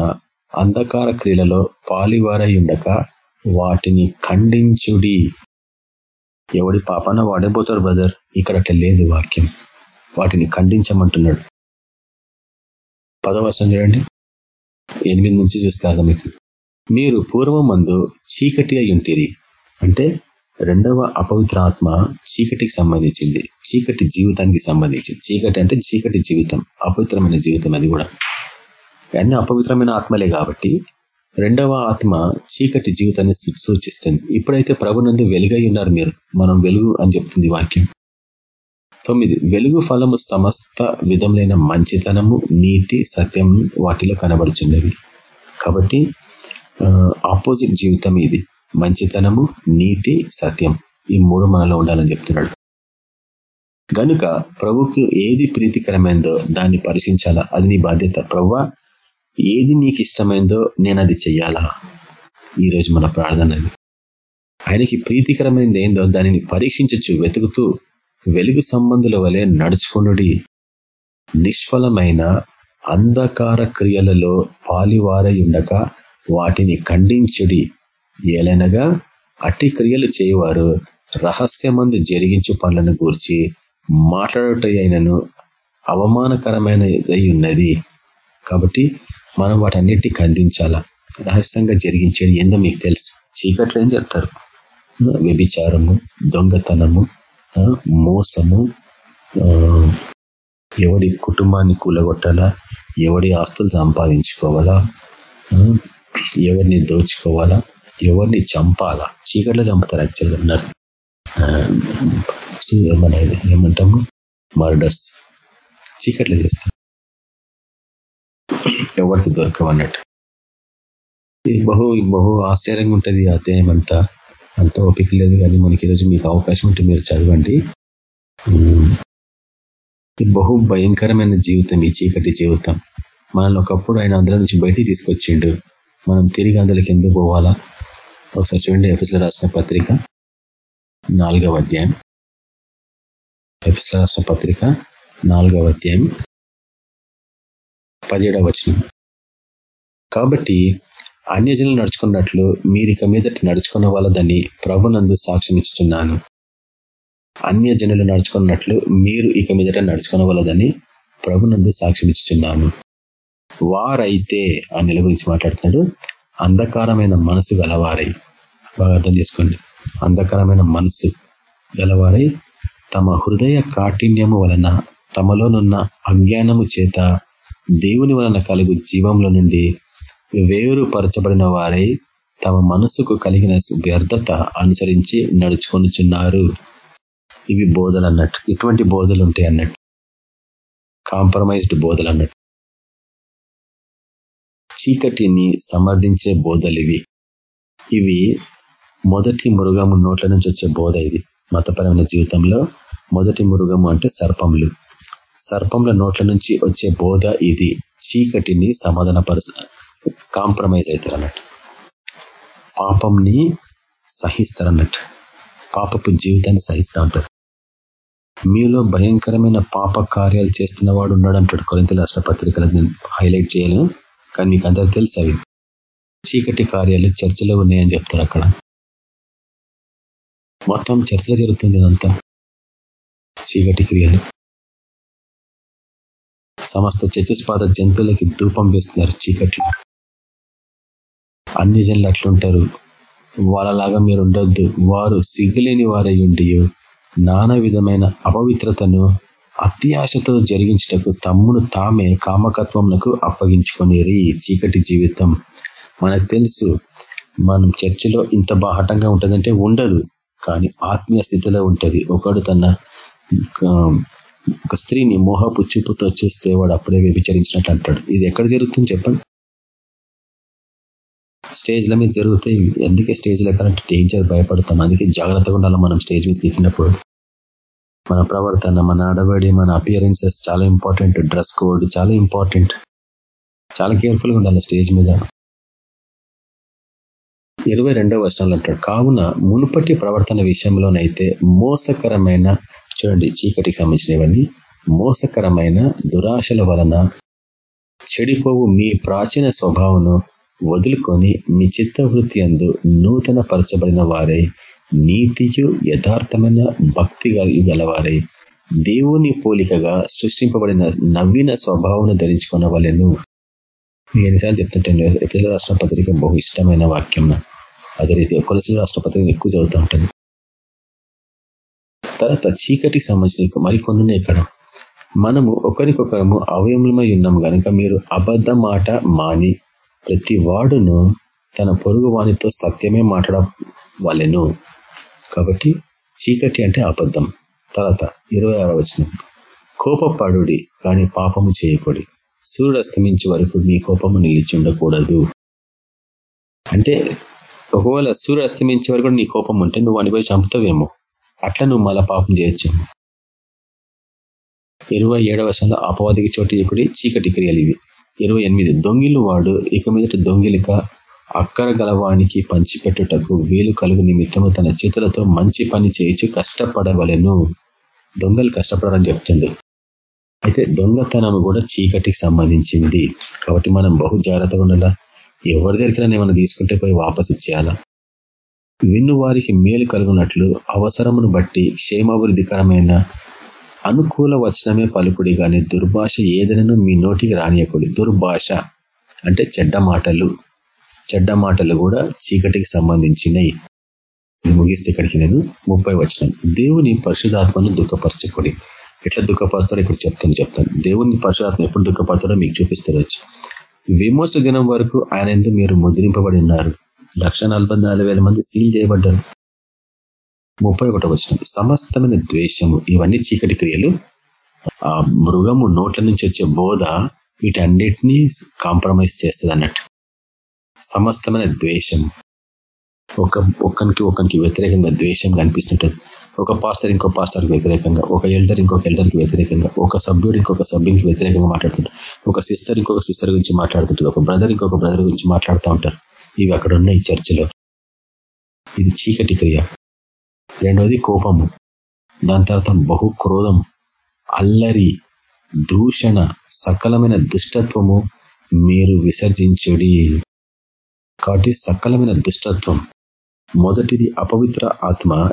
అంధకార క్రియలలో పాలివారై ఉండక వాటిని ఖండించుడి. ఎవడి పాపాన వాడేపోతారు బ్రదర్ ఇక్కడ అట్లా లేదు వాక్యం. వాటిని ఖండించమంటున్నాడు. పదవర్షం చూడండి. ఎనిమిది నుంచి చూస్తారు మీకు మీరు పూర్వం మందు చీకటి అయి ఉంటిరి. అంటే రెండవ అపవిత్ర ఆత్మ చీకటికి సంబంధించింది. చీకటి జీవితానికి సంబంధించింది. చీకటి అంటే చీకటి జీవితం. అపవిత్రమైన జీవితం అది కూడా. అన్ని అపవిత్రమైన ఆత్మలే కాబట్టి రెండవ ఆత్మ చీకటి జీవితాన్ని సూచిస్తుంది. ఇప్పుడైతే ప్రభునందు వెలుగై ఉన్నారు మీరు. మనం వెలుగు అని చెప్తుంది వాక్యం. తొమ్మిది వెలుగు ఫలము సమస్త విధములైన మంచితనము నీతి సత్యం వాటిలో కనబడుచున్నవి. కాబట్టి ఆపోజిట్ జీవితం ఇది. మంచితనము నీతి సత్యం ఈ మూడు మనలో ఉండాలని చెప్తున్నాడు. గనుక ప్రభుకు ఏది ప్రీతికరమైందో దాన్ని పరీక్షించాలా? అది నీ బాధ్యత. ప్రవ్వా ఏది నీకు ఇష్టమైందో నేను అది చెయ్యాలా? ఈరోజు మన ప్రార్థన ఆయనకి ప్రీతికరమైనది ఏందో దానిని పరీక్షించచ్చు వెతుకుతూ వెలుగు సంబంధుల వలె నడుచుకునుడి. నిష్ఫలమైన అంధకార క్రియలలో పాలివారై ఉండక వాటిని ఖండించుడి. ఏలైనగా అట్టి క్రియలు చేయవారు రహస్యమందు జరిగించు పనులను గూర్చి మాట్లాడటైనను అవమానకరమైన ఉన్నది. కాబట్టి మనం వాటన్నిటి ఖండించాలా రహస్యంగా జరిగించేది ఏందో మీకు తెలుసు. చీకట్లో ఏం చెప్తారు? వ్యభిచారము దొంగతనము మోసము ఎవడి కుటుంబాన్ని కూలగొట్టాలా? ఎవడి ఆస్తులు సంపాదించుకోవాలా? ఎవరిని దోచుకోవాలా? ఎవరిని చంపాలా? చీకట్లో చంపుతారు యాక్చువల్గా ఉన్నారు. మన ఏమంటాము? మర్డర్స్. చీకట్లో చేస్తారు. ఎవరికి దొరకవన్నట్టు. ఇది బహు బహు ఆశ్చర్యంగా ఉంటుంది అధ్యాయం అంతా. అంత ఓపిక లేదు కానీ మనకి ఈరోజు మీకు అవకాశం ఉంటే మీరు చదవండి. బహు భయంకరమైన జీవితం ఈ చీకటి జీవితం. మనల్ని ఒకప్పుడు ఆయన అందులో నుంచి బయటికి తీసుకొచ్చిండు. మనం తిరిగి అందులోకి ఎందుకు పోవాలా? ఒకసారి చూడండి ఎఫ్ఎస్లో రాసిన పత్రిక నాలుగవ అధ్యాయం. ఎఫ్ఎస్లో రాసిన పత్రిక నాలుగవ అధ్యాయం. పదిహేడవ వచనం. కాబట్టి అన్యజనులు నడుచుకున్నట్లు మీరు ఇక మీదట నడుచుకున్న వాళ్ళదని ప్రభునందు సాక్ష్యం ఇచ్చుచున్నాను అన్య జనులు నడుచుకున్నట్లు మీరు ఇక మీదట నడుచుకున్న వాళ్ళదని ప్రభునందు సాక్ష్యం ఇచ్చుచున్నాను వారైతే ఆ నెల గురించి మాట్లాడుతున్నాడు అంధకారమైన మనసు గలవారై. బాగా అర్థం చేసుకోండి. అంధకారమైన మనసు గలవారై తమ హృదయ కాఠిన్యము వలన తమలోనున్న అజ్ఞానము చేత దేవుని వలన కలుగు జీవంలో నుండి వేరుపరచబడిన వారై తమ మనసుకు కలిగిన వ్యర్థత అనుసరించి నడుచుకొనిచున్నారు. ఇవి బోధలు అన్నట్టు ఇటువంటి బోధలు ఉంటాయి అన్నట్టు? కాంప్రమైజ్డ్ బోధలు అన్నట్టు. చీకటిని సమర్థించే బోధలు ఇవి. ఇవి మొదటి మృగము నోట్ల నుంచి వచ్చే బోధ ఇది. మతపరమైన జీవితంలో మొదటి మృగము అంటే సర్పములు. సర్పంల నోట్ల నుంచి వచ్చే బోధ ఇది. చీకటిని సమాధాన పరచ కాంప్రమైజ్ అవుతారు అన్నట్టు పాపంని సహిస్తారన్నట్టు. పాపపు జీవితాన్ని సహిస్తూ ఉంటారు. మీలో భయంకరమైన పాప కార్యాలు చేస్తున్న వాడు ఉన్నాడు అంటాడు కొరింత రాష్ట్ర పత్రికలు నేను హైలైట్ చేయలేను కానీ మీకు అందరికి తెలుసు అవి. చీకటి కార్యాలు చర్చలో ఉన్నాయని చెప్తారు అక్కడ. మొత్తం చర్చలో జరుగుతుంది ఇదంతా చీకటి క్రియలు. సమస్త చతుష్పాద జంతువులకి ధూపం వేస్తున్నారు చీకట్లు. అన్ని జనులు అట్లుంటారు. వాళ్ళలాగా మీరు ఉండొద్దు వారు సిగ్గులేని వారై ఉండి నానా విధమైన అపవిత్రతను అత్యాశతో జరిగించటకు తమ్మును తామే కామకత్వములకు అప్పగించుకొని చీకటి జీవితం. మనకు తెలుసు మనం చర్చిలో ఇంత బాహటంగా ఉంటుందంటే ఉండదు కానీ ఆత్మీయ స్థితిలో ఉంటుంది. ఒకడు తన ఒక స్త్రీని మోహపు చూపుతో చూస్తే వాడు అప్పుడే వ్యభిచరించినట్టు అంటాడు. ఇది ఎక్కడ జరుగుతుంది చెప్పండి. స్టేజ్ల మీద జరుగుతాయి ఎందుకే స్టేజ్లో ఎక్కాలంటే డేంజర్ భయపడతాం. అందుకే జాగ్రత్తగా ఉండాలి మనం స్టేజ్ మీద తిప్పినప్పుడు మన ప్రవర్తన మన అడబడి మన అపియరెన్సెస్ చాలా ఇంపార్టెంట్ డ్రెస్ కోడ్ చాలా ఇంపార్టెంట్ చాలా కేర్ఫుల్గా ఉండాలి స్టేజ్ మీద. ఇరవై రెండవ వర్షాలు అంటాడు కావున మునుపటి ప్రవర్తన విషయంలోనైతే మోసకరమైన చూడండి చీకటికి సంబంధించినవన్నీ. మోసకరమైన దురాశల వలన చెడిపోవు మీ ప్రాచీన స్వభావను వదులుకొని మీ చిత్తవృత్తి అందు నూతన పరచబడిన వారై. నీతియు యథార్థమైన భక్తి గలవారై. దేవుని పోలికగా సృష్టింపబడిన నవీన స్వభావం ధరించుకున్న వాళ్ళను ఎన్నిసార్లు చెప్తుంటాను ఎఫ్ఎల్ రాష్ట్ర పత్రిక బహు ఇష్టమైన వాక్యం అదే రీతి కొలసి రాష్ట్ర పత్రిక ఎక్కువ చదువుతూ ఉంటాను. తర్వాత చీకటికి సంబంధించిన మరికొన్ని ఇక్కడ. మనము ఒకరికొకరము అవయములమై ఉన్నాం కనుక మీరు అబద్ధ మాట మాని ప్రతి వాడును తన పొరుగు వానితో సత్యమే మాట్లాడవలెను కాబట్టి చీకటి అంటే అబద్ధం. తర్వాత ఇరవై ఆరో వచ్చిన కోపపడుడి కానీ పాపము చేయకూడి సూర్యుడు అస్తమించే వరకు మీ కోపము నిలిచి ఉండకూడదు అంటే ఒకవేళ సూర్యుడు అస్తమించే వరకు నీ కోపం ఉంటే నువ్వు అనిపోయి చంపుతావేమో. అట్లా నువ్వు మళ్ళా పాపం చేయొచ్చు. ఇరవై ఏడవ వర్షంలో అపవాదికి చోటు ఇప్పుడు చీకటి క్రియలు ఇవి. ఇరవై ఎనిమిది దొంగిలు వాడు ఇక మీదట దొంగిలిక అక్కర గలవానికి పంచిపెట్టుటకు వీలు కలుగు నిమిత్తము తన చేతులతో మంచి పని చేయించు కష్టపడవలను. దొంగలు కష్టపడాలని చెప్తుంది అయితే దొంగతనం కూడా చీకటికి సంబంధించింది. కాబట్టి మనం బహు జాగ్రత్తగా ఉండాలా? ఎవరి దగ్గర ఏమైనా తీసుకుంటే పోయి వాపసు ఇచ్చేయాలా? విన్ను వారికి మేలు కలుగునట్లు అవసరమును బట్టి క్షేమాభివృద్ధికరమైన అనుకూల వచనమే పలుకుడి కానీ దుర్భాష ఏదైనా మీ నోటికి రానియకూడదు. దుర్భాష అంటే చెడ్డ మాటలు. చెడ్డ మాటలు కూడా చీకటికి సంబంధించినవి ముగిస్తే ఇక్కడికి నేను ముప్పై వచనం. దేవుని పరిశుధాత్మను దుఃఖపరచకూడి. ఎట్లా దుఃఖపరుస్తారో ఇక్కడ చెప్తాను చెప్తాను. దేవుని పరిశుధాత్మ ఎప్పుడు దుఃఖపడతారో మీకు చూపిస్తారు వచ్చి విమోచ దినం వరకు ఆయన ఎందుకు మీరు ముద్రింపబడి ఉన్నారు. లక్ష మంది సీల్ చేయబడ్డారు. ముప్పై ఒకటో వచ్చిన సమస్తమైన ద్వేషము ఇవన్నీ చీకటి క్రియలు ఆ మృగము నోట్ల నుంచి వచ్చే బోధ వీటన్నిటినీ కాంప్రమైజ్ చేస్తుంది అన్నట్టు. సమస్తమైన ద్వేషం ఒక ఒక్కరికి ఒకరికి వ్యతిరేకంగా ద్వేషం కనిపిస్తుంటది ఒక పాస్టర్ ఇంకో పాస్టర్కి వ్యతిరేకంగా ఒక ఎల్డర్ ఇంకొక ఎల్డర్కి వ్యతిరేకంగా ఒక సభ్యుడు ఇంకొక సభ్యునికి వ్యతిరేకంగా మాట్లాడుతుంటారు. ఒక సిస్టర్ ఇంకొక సిస్టర్ గురించి మాట్లాడుతుంటారు. ఒక బ్రదర్ ఇంకొక బ్రదర్ గురించి మాట్లాడుతూ ఉంటారు. ఇవి అక్కడ ఉన్నాయి చర్చిలో. ఇది చీకటి క్రియ. రెండవది కోపము. దాని తర్వాత బహు క్రోధం అల్లరి దూషణ సకలమైన దుష్టత్వము మీరు విసర్జించుడి. కాబట్టి సకలమైన దుష్టత్వం. మొదటిది అపవిత్ర ఆత్మ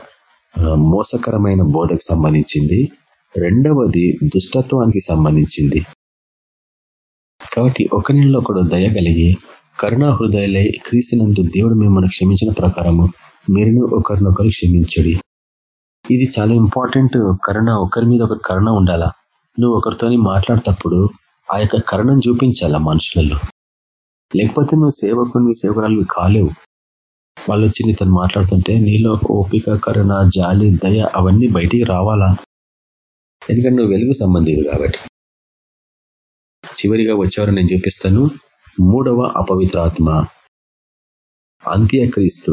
మోసకరమైన బోధకు సంబంధించింది. రెండవది దుష్టత్వానికి సంబంధించింది. కాబట్టి ఒక నెలలో ఒకడు దయ కలిగి కరుణా హృదయలై క్రీసినందు దేవుడు మిమ్మల్ని క్షమించిన ప్రకారము మీరును ఒకరినొకరు క్షమించడి. ఇది చాలా ఇంపార్టెంట్ కరుణ. ఒకరి మీద ఒకరి కరుణ ఉండాలా? నువ్వు ఒకరితోని మాట్లాడేటప్పుడు ఆ యొక్క కరుణను చూపించాలా మనుషులలో? లేకపోతే నువ్వు సేవకుని సేవకురాలు కాలేవు. వాళ్ళు వచ్చి నీతో మాట్లాడుతుంటే నీలో ఓపిక కరుణ జాలి దయ అవన్నీ బయటికి రావాలా? ఎందుకంటే నువ్వు వెలుగు సంబంధివి కాబట్టి. చివరిగా వచ్చేవారు నేను చూపిస్తాను. మూడవ అపవిత్ర ఆత్మ అంత్యక్రీస్తు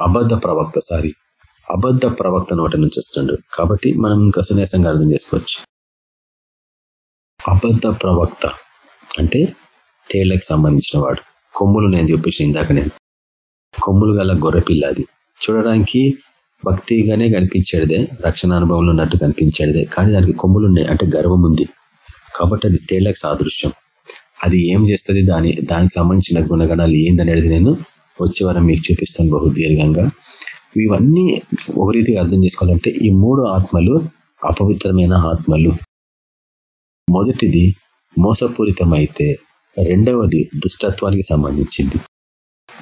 అబద్ధ ప్రవక్త సారీ అబద్ధ ప్రవక్త నోట నుంచి వస్తుండు. కాబట్టి మనం ఇంకా సున్యాసంగా అర్థం చేసుకోవచ్చు. అబద్ధ ప్రవక్త అంటే తేళ్ళకు సంబంధించిన వాడు. కొమ్ములు నేను చూపించిన ఇందాక నేను. కొమ్ములు గల గొర్రెపిల్ల అది. చూడడానికి భక్తిగానే కనిపించేదే రక్షణ అనుభవంలో ఉన్నట్టు కనిపించేదే కానీ దానికి కొమ్ములు ఉన్నాయి అంటే గర్వం ఉంది. కాబట్టి అది తేళ్ళకు సాదృశ్యం. అది ఏం చేస్తుంది? దాని దానికి సంబంధించిన గుణగణాలు ఏందనేది నేను వచ్చే వారం మీకు చూపిస్తాను బహు దీర్ఘంగా ఇవన్నీ ఒక రీతిగా అర్థం చేసుకోవాలంటే ఈ మూడు ఆత్మలు అపవిత్రమైన ఆత్మలు. మొదటిది మోసపూరితమైతే రెండవది దుష్టత్వానికి సంబంధించింది.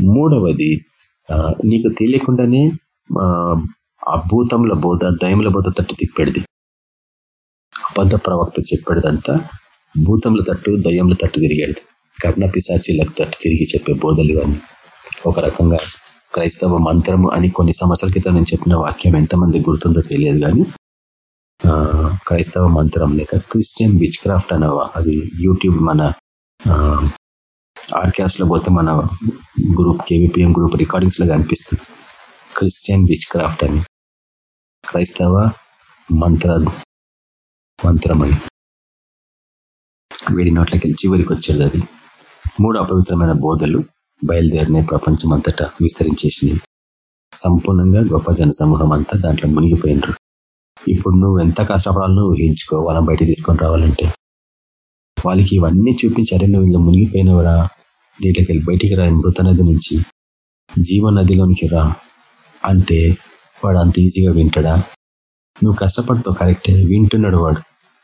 మూడవది నీకు తెలియకుండానే ఆ బోధ దయముల బోధ తట్టు తిప్పెడిది. అబద్ధ ప్రవక్త చెప్పేదంతా భూతముల తట్టు దయ్యంల తట్టు తిరిగేది కర్ణ పిశాచీలకు తట్టు తిరిగి చెప్పే బోధలు ఇవన్నీ. ఒక రకంగా క్రైస్తవ మంత్రము అని కొన్ని సంవత్సరాల క్రితం నేను చెప్పిన వాక్యం ఎంతమంది గుర్తుందో తెలియదు కానీ క్రైస్తవ మంత్రం లేక క్రిస్టియన్ బిచ్ క్రాఫ్ట్ అనే అది యూట్యూబ్ మన ఆర్కాస్ట్లో పోతే మన గ్రూప్ కేవీపీఎం గ్రూప్ రికార్డింగ్స్లో కనిపిస్తుంది క్రిస్టియన్ బిచ్ క్రాఫ్ట్ అని. క్రైస్తవ మంత్ర మంత్రం అని వీడి నోట్లకి వెళ్ళి చివరికి వచ్చేది అది. మూడు అపవిత్రమైన బోధలు బయలుదేరినే ప్రపంచం అంతటా విస్తరించేసినాయి. సంపూర్ణంగా గొప్ప జన సమూహం అంతా దాంట్లో మునిగిపోయినరు. ఇప్పుడు నువ్వు ఎంత కష్టపడాలో ఊహించుకో. వాళ్ళని బయట తీసుకొని రావాలంటే. వాళ్ళకి ఇవన్నీ చూపించారే నువ్వు ఇలా మునిగిపోయినవరా? దీంట్లోకి వెళ్ళి బయటికి రా మృత నది నుంచి. జీవ నదిలోనికి రా. అంటే వాడు అంత ఈజీగా వింటాడా? నువ్వు కష్టపడుతావు కరెక్టే. వింటున్నాడు వాడు.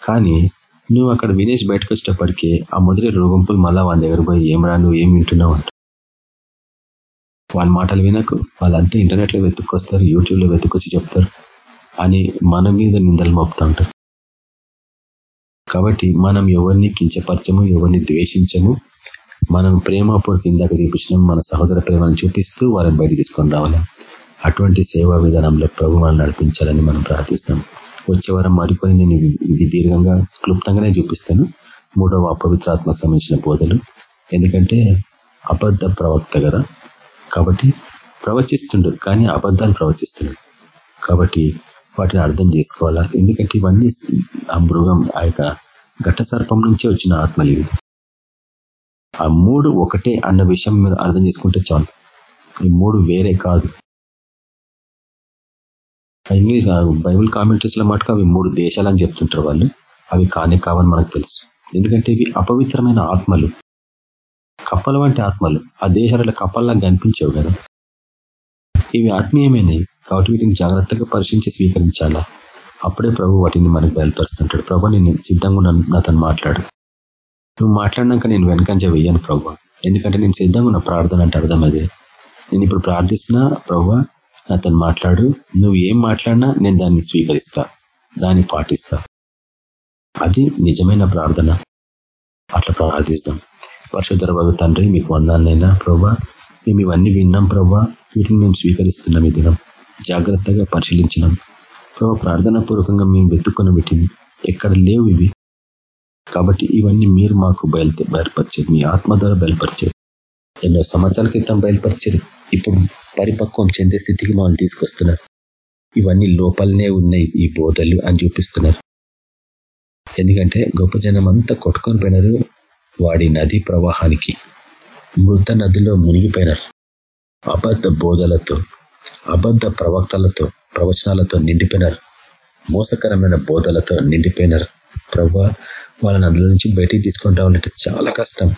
కానీ నువ్వు అక్కడ వినేష్ బయటకు వచ్చేటప్పటికే ఆ మొదటి రోగంపులు మళ్ళా వాళ్ళ దగ్గర పోయి ఏమరా నువ్వు ఏం వింటున్నావు అంట. వాళ్ళ మాటలు వినకు వాళ్ళంతా ఇంటర్నెట్లో వెతుక్కొస్తారు యూట్యూబ్లో వెతుకొచ్చి చెప్తారు. అని మన మీద నిందలు మోపుతా ఉంటారు కాబట్టి మనం ఎవరిని కించపరచము ఎవరిని ద్వేషించము మనం ప్రేమపూర్వక ఇందాక చూపించినాం మన సహోదర ప్రేమను చూపిస్తూ వారిని బయట తీసుకొని రావాలి. అటువంటి సేవా విధానంలో ప్రభు మనం నడిపించాలని మనం ప్రార్థిస్తాం వచ్చే వారం మరికొని నేను ఇవి దీర్ఘంగా క్లుప్తంగానే చూపిస్తాను. మూడవ అపవిత్రాత్మకు సంబంధించిన బోధలు. ఎందుకంటే అబద్ధ ప్రవక్త కదా. కాబట్టి ప్రవచిస్తుండు కానీ అబద్ధాలు ప్రవచిస్తున్నాడు కాబట్టి వాటిని అర్థం చేసుకోవాలా? ఎందుకంటే ఇవన్నీ ఆ మృగం ఆ యొక్క ఘట సర్పం నుంచే వచ్చిన ఆత్మలు ఇవి ఆ మూడు ఒకటే అన్న విషయం మీరు అర్థం చేసుకుంటే చాలు. ఈ మూడు వేరే కాదు. ఇంగ్లీష్ బైబుల్ కామెంటరీస్లో మటుకు అవి మూడు దేశాలని చెప్తుంటారు వాళ్ళు. అవి కానే కావని మనకు తెలుసు. ఎందుకంటే ఇవి అపవిత్రమైన ఆత్మలు. కప్పల వంటి ఆత్మలు. ఆ దేశాలలో కప్పల్లా కనిపించవు కదా. ఇవి ఆత్మీయమైనవి. కాబట్టి వీటిని జాగ్రత్తగా పరిశీలించి స్వీకరించాలా. అప్పుడే ప్రభు వాటిని మనకు బయలుపరుస్తుంటాడు. ప్రభు నేను సిద్ధంగా నాతో మాట్లాడు. నువ్వు మాట్లాడినాక నేను వెనకంజ వెయ్యాను ప్రభు. ఎందుకంటే నేను సిద్ధంగా ఉన్న ప్రార్థన అంటే అర్థం అదే. నేను ఇప్పుడు ప్రార్థిస్తున్నా ప్రభు అతను మాట్లాడు నువ్వు ఏం మాట్లాడినా నేను దాన్ని స్వీకరిస్తా దాన్ని పాటిస్తా. అది నిజమైన ప్రార్థన. అట్లా ప్రార్థిస్తాం పరశుధర తండ్రి మీకు వందాలైనా ప్రభా. మేము ఇవన్నీ విన్నాం ప్రభా. వీటిని మేము స్వీకరిస్తున్నాం ఈ దినం. జాగ్రత్తగా పరిశీలించినాం. ప్రభా ప్రార్థనా పూర్వకంగా మేము వెతుక్కున్న వీటిని ఎక్కడ లేవు ఇవి. కాబట్టి ఇవన్నీ మీరు మాకు బయలు బయలుపరిచారు మీ ఆత్మ ద్వారా బయలుపరిచారు ఎన్నో సంవత్సరాల క్రితం బయలుపరిచారు ఇప్పుడు పరిపక్వం చెందే స్థితికి మమ్మల్ని తీసుకొస్తున్నారు. ఇవన్నీ లోపలనే ఉన్నాయి ఈ బోధలు అని చూపిస్తున్నారు. ఎందుకంటే గొప్ప జనం అంతా కొట్టుకొని పోయినారు వాడి నది ప్రవాహానికి. మృత నదిలో మునిగిపోయినారు. అబద్ధ బోధలతో అబద్ధ ప్రవక్తలతో ప్రవచనాలతో నిండిపోయినారు. మోసకరమైన బోధలతో నిండిపోయినారు. ప్రభా వాళ్ళని అందులో నుంచి బయటికి తీసుకుంటా రావాలంటే చాలా కష్టం.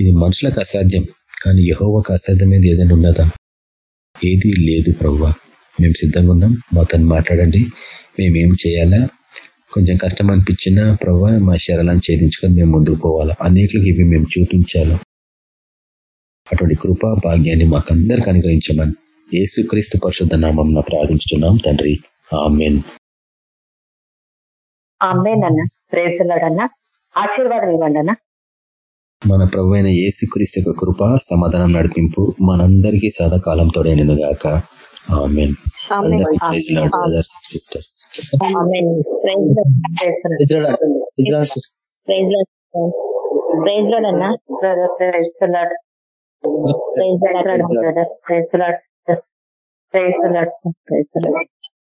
ఇది మనుషులకు అసాధ్యం కానీ యహోవకు అసాధ్యమైనది ఏదైనా ఉన్నదా? ఏది లేదు ప్రవ్వా. మేము సిద్ధంగా ఉన్నాం. మాతో మాట్లాడండి. మేమేం చేయాలా? కొంచెం కష్టం అనిపించినా ప్రవ్వా మా శరీరాలను ఛేదించుకొని మేము ముందుకు పోవాలా? అనేకులకు ఇవి మేము చూపించాలా? అటువంటి కృపా భాగ్యాన్ని మాకందరికి అనుగ్రహించమని ఏసుక్రీస్తు పరిశుద్ధ నామం ప్రార్థించుతున్నాం తండ్రి. ఆమెన్. ఆమెన్ ప్రేసలాడన్నా ఆశీర్వాదం ఇవ్వండి అన్న. మన ప్రభు అయిన ఏసుక్రీస్తు యొక్క కృప సమాధానం నడిపింపు మనందరికీ సదాకాలం తోడైనను గాక. Amen. Brothers sisters. Praise Lord. అన్న. Praise Lord. Praise Lord praise Lord. Praise Lord praise Lord.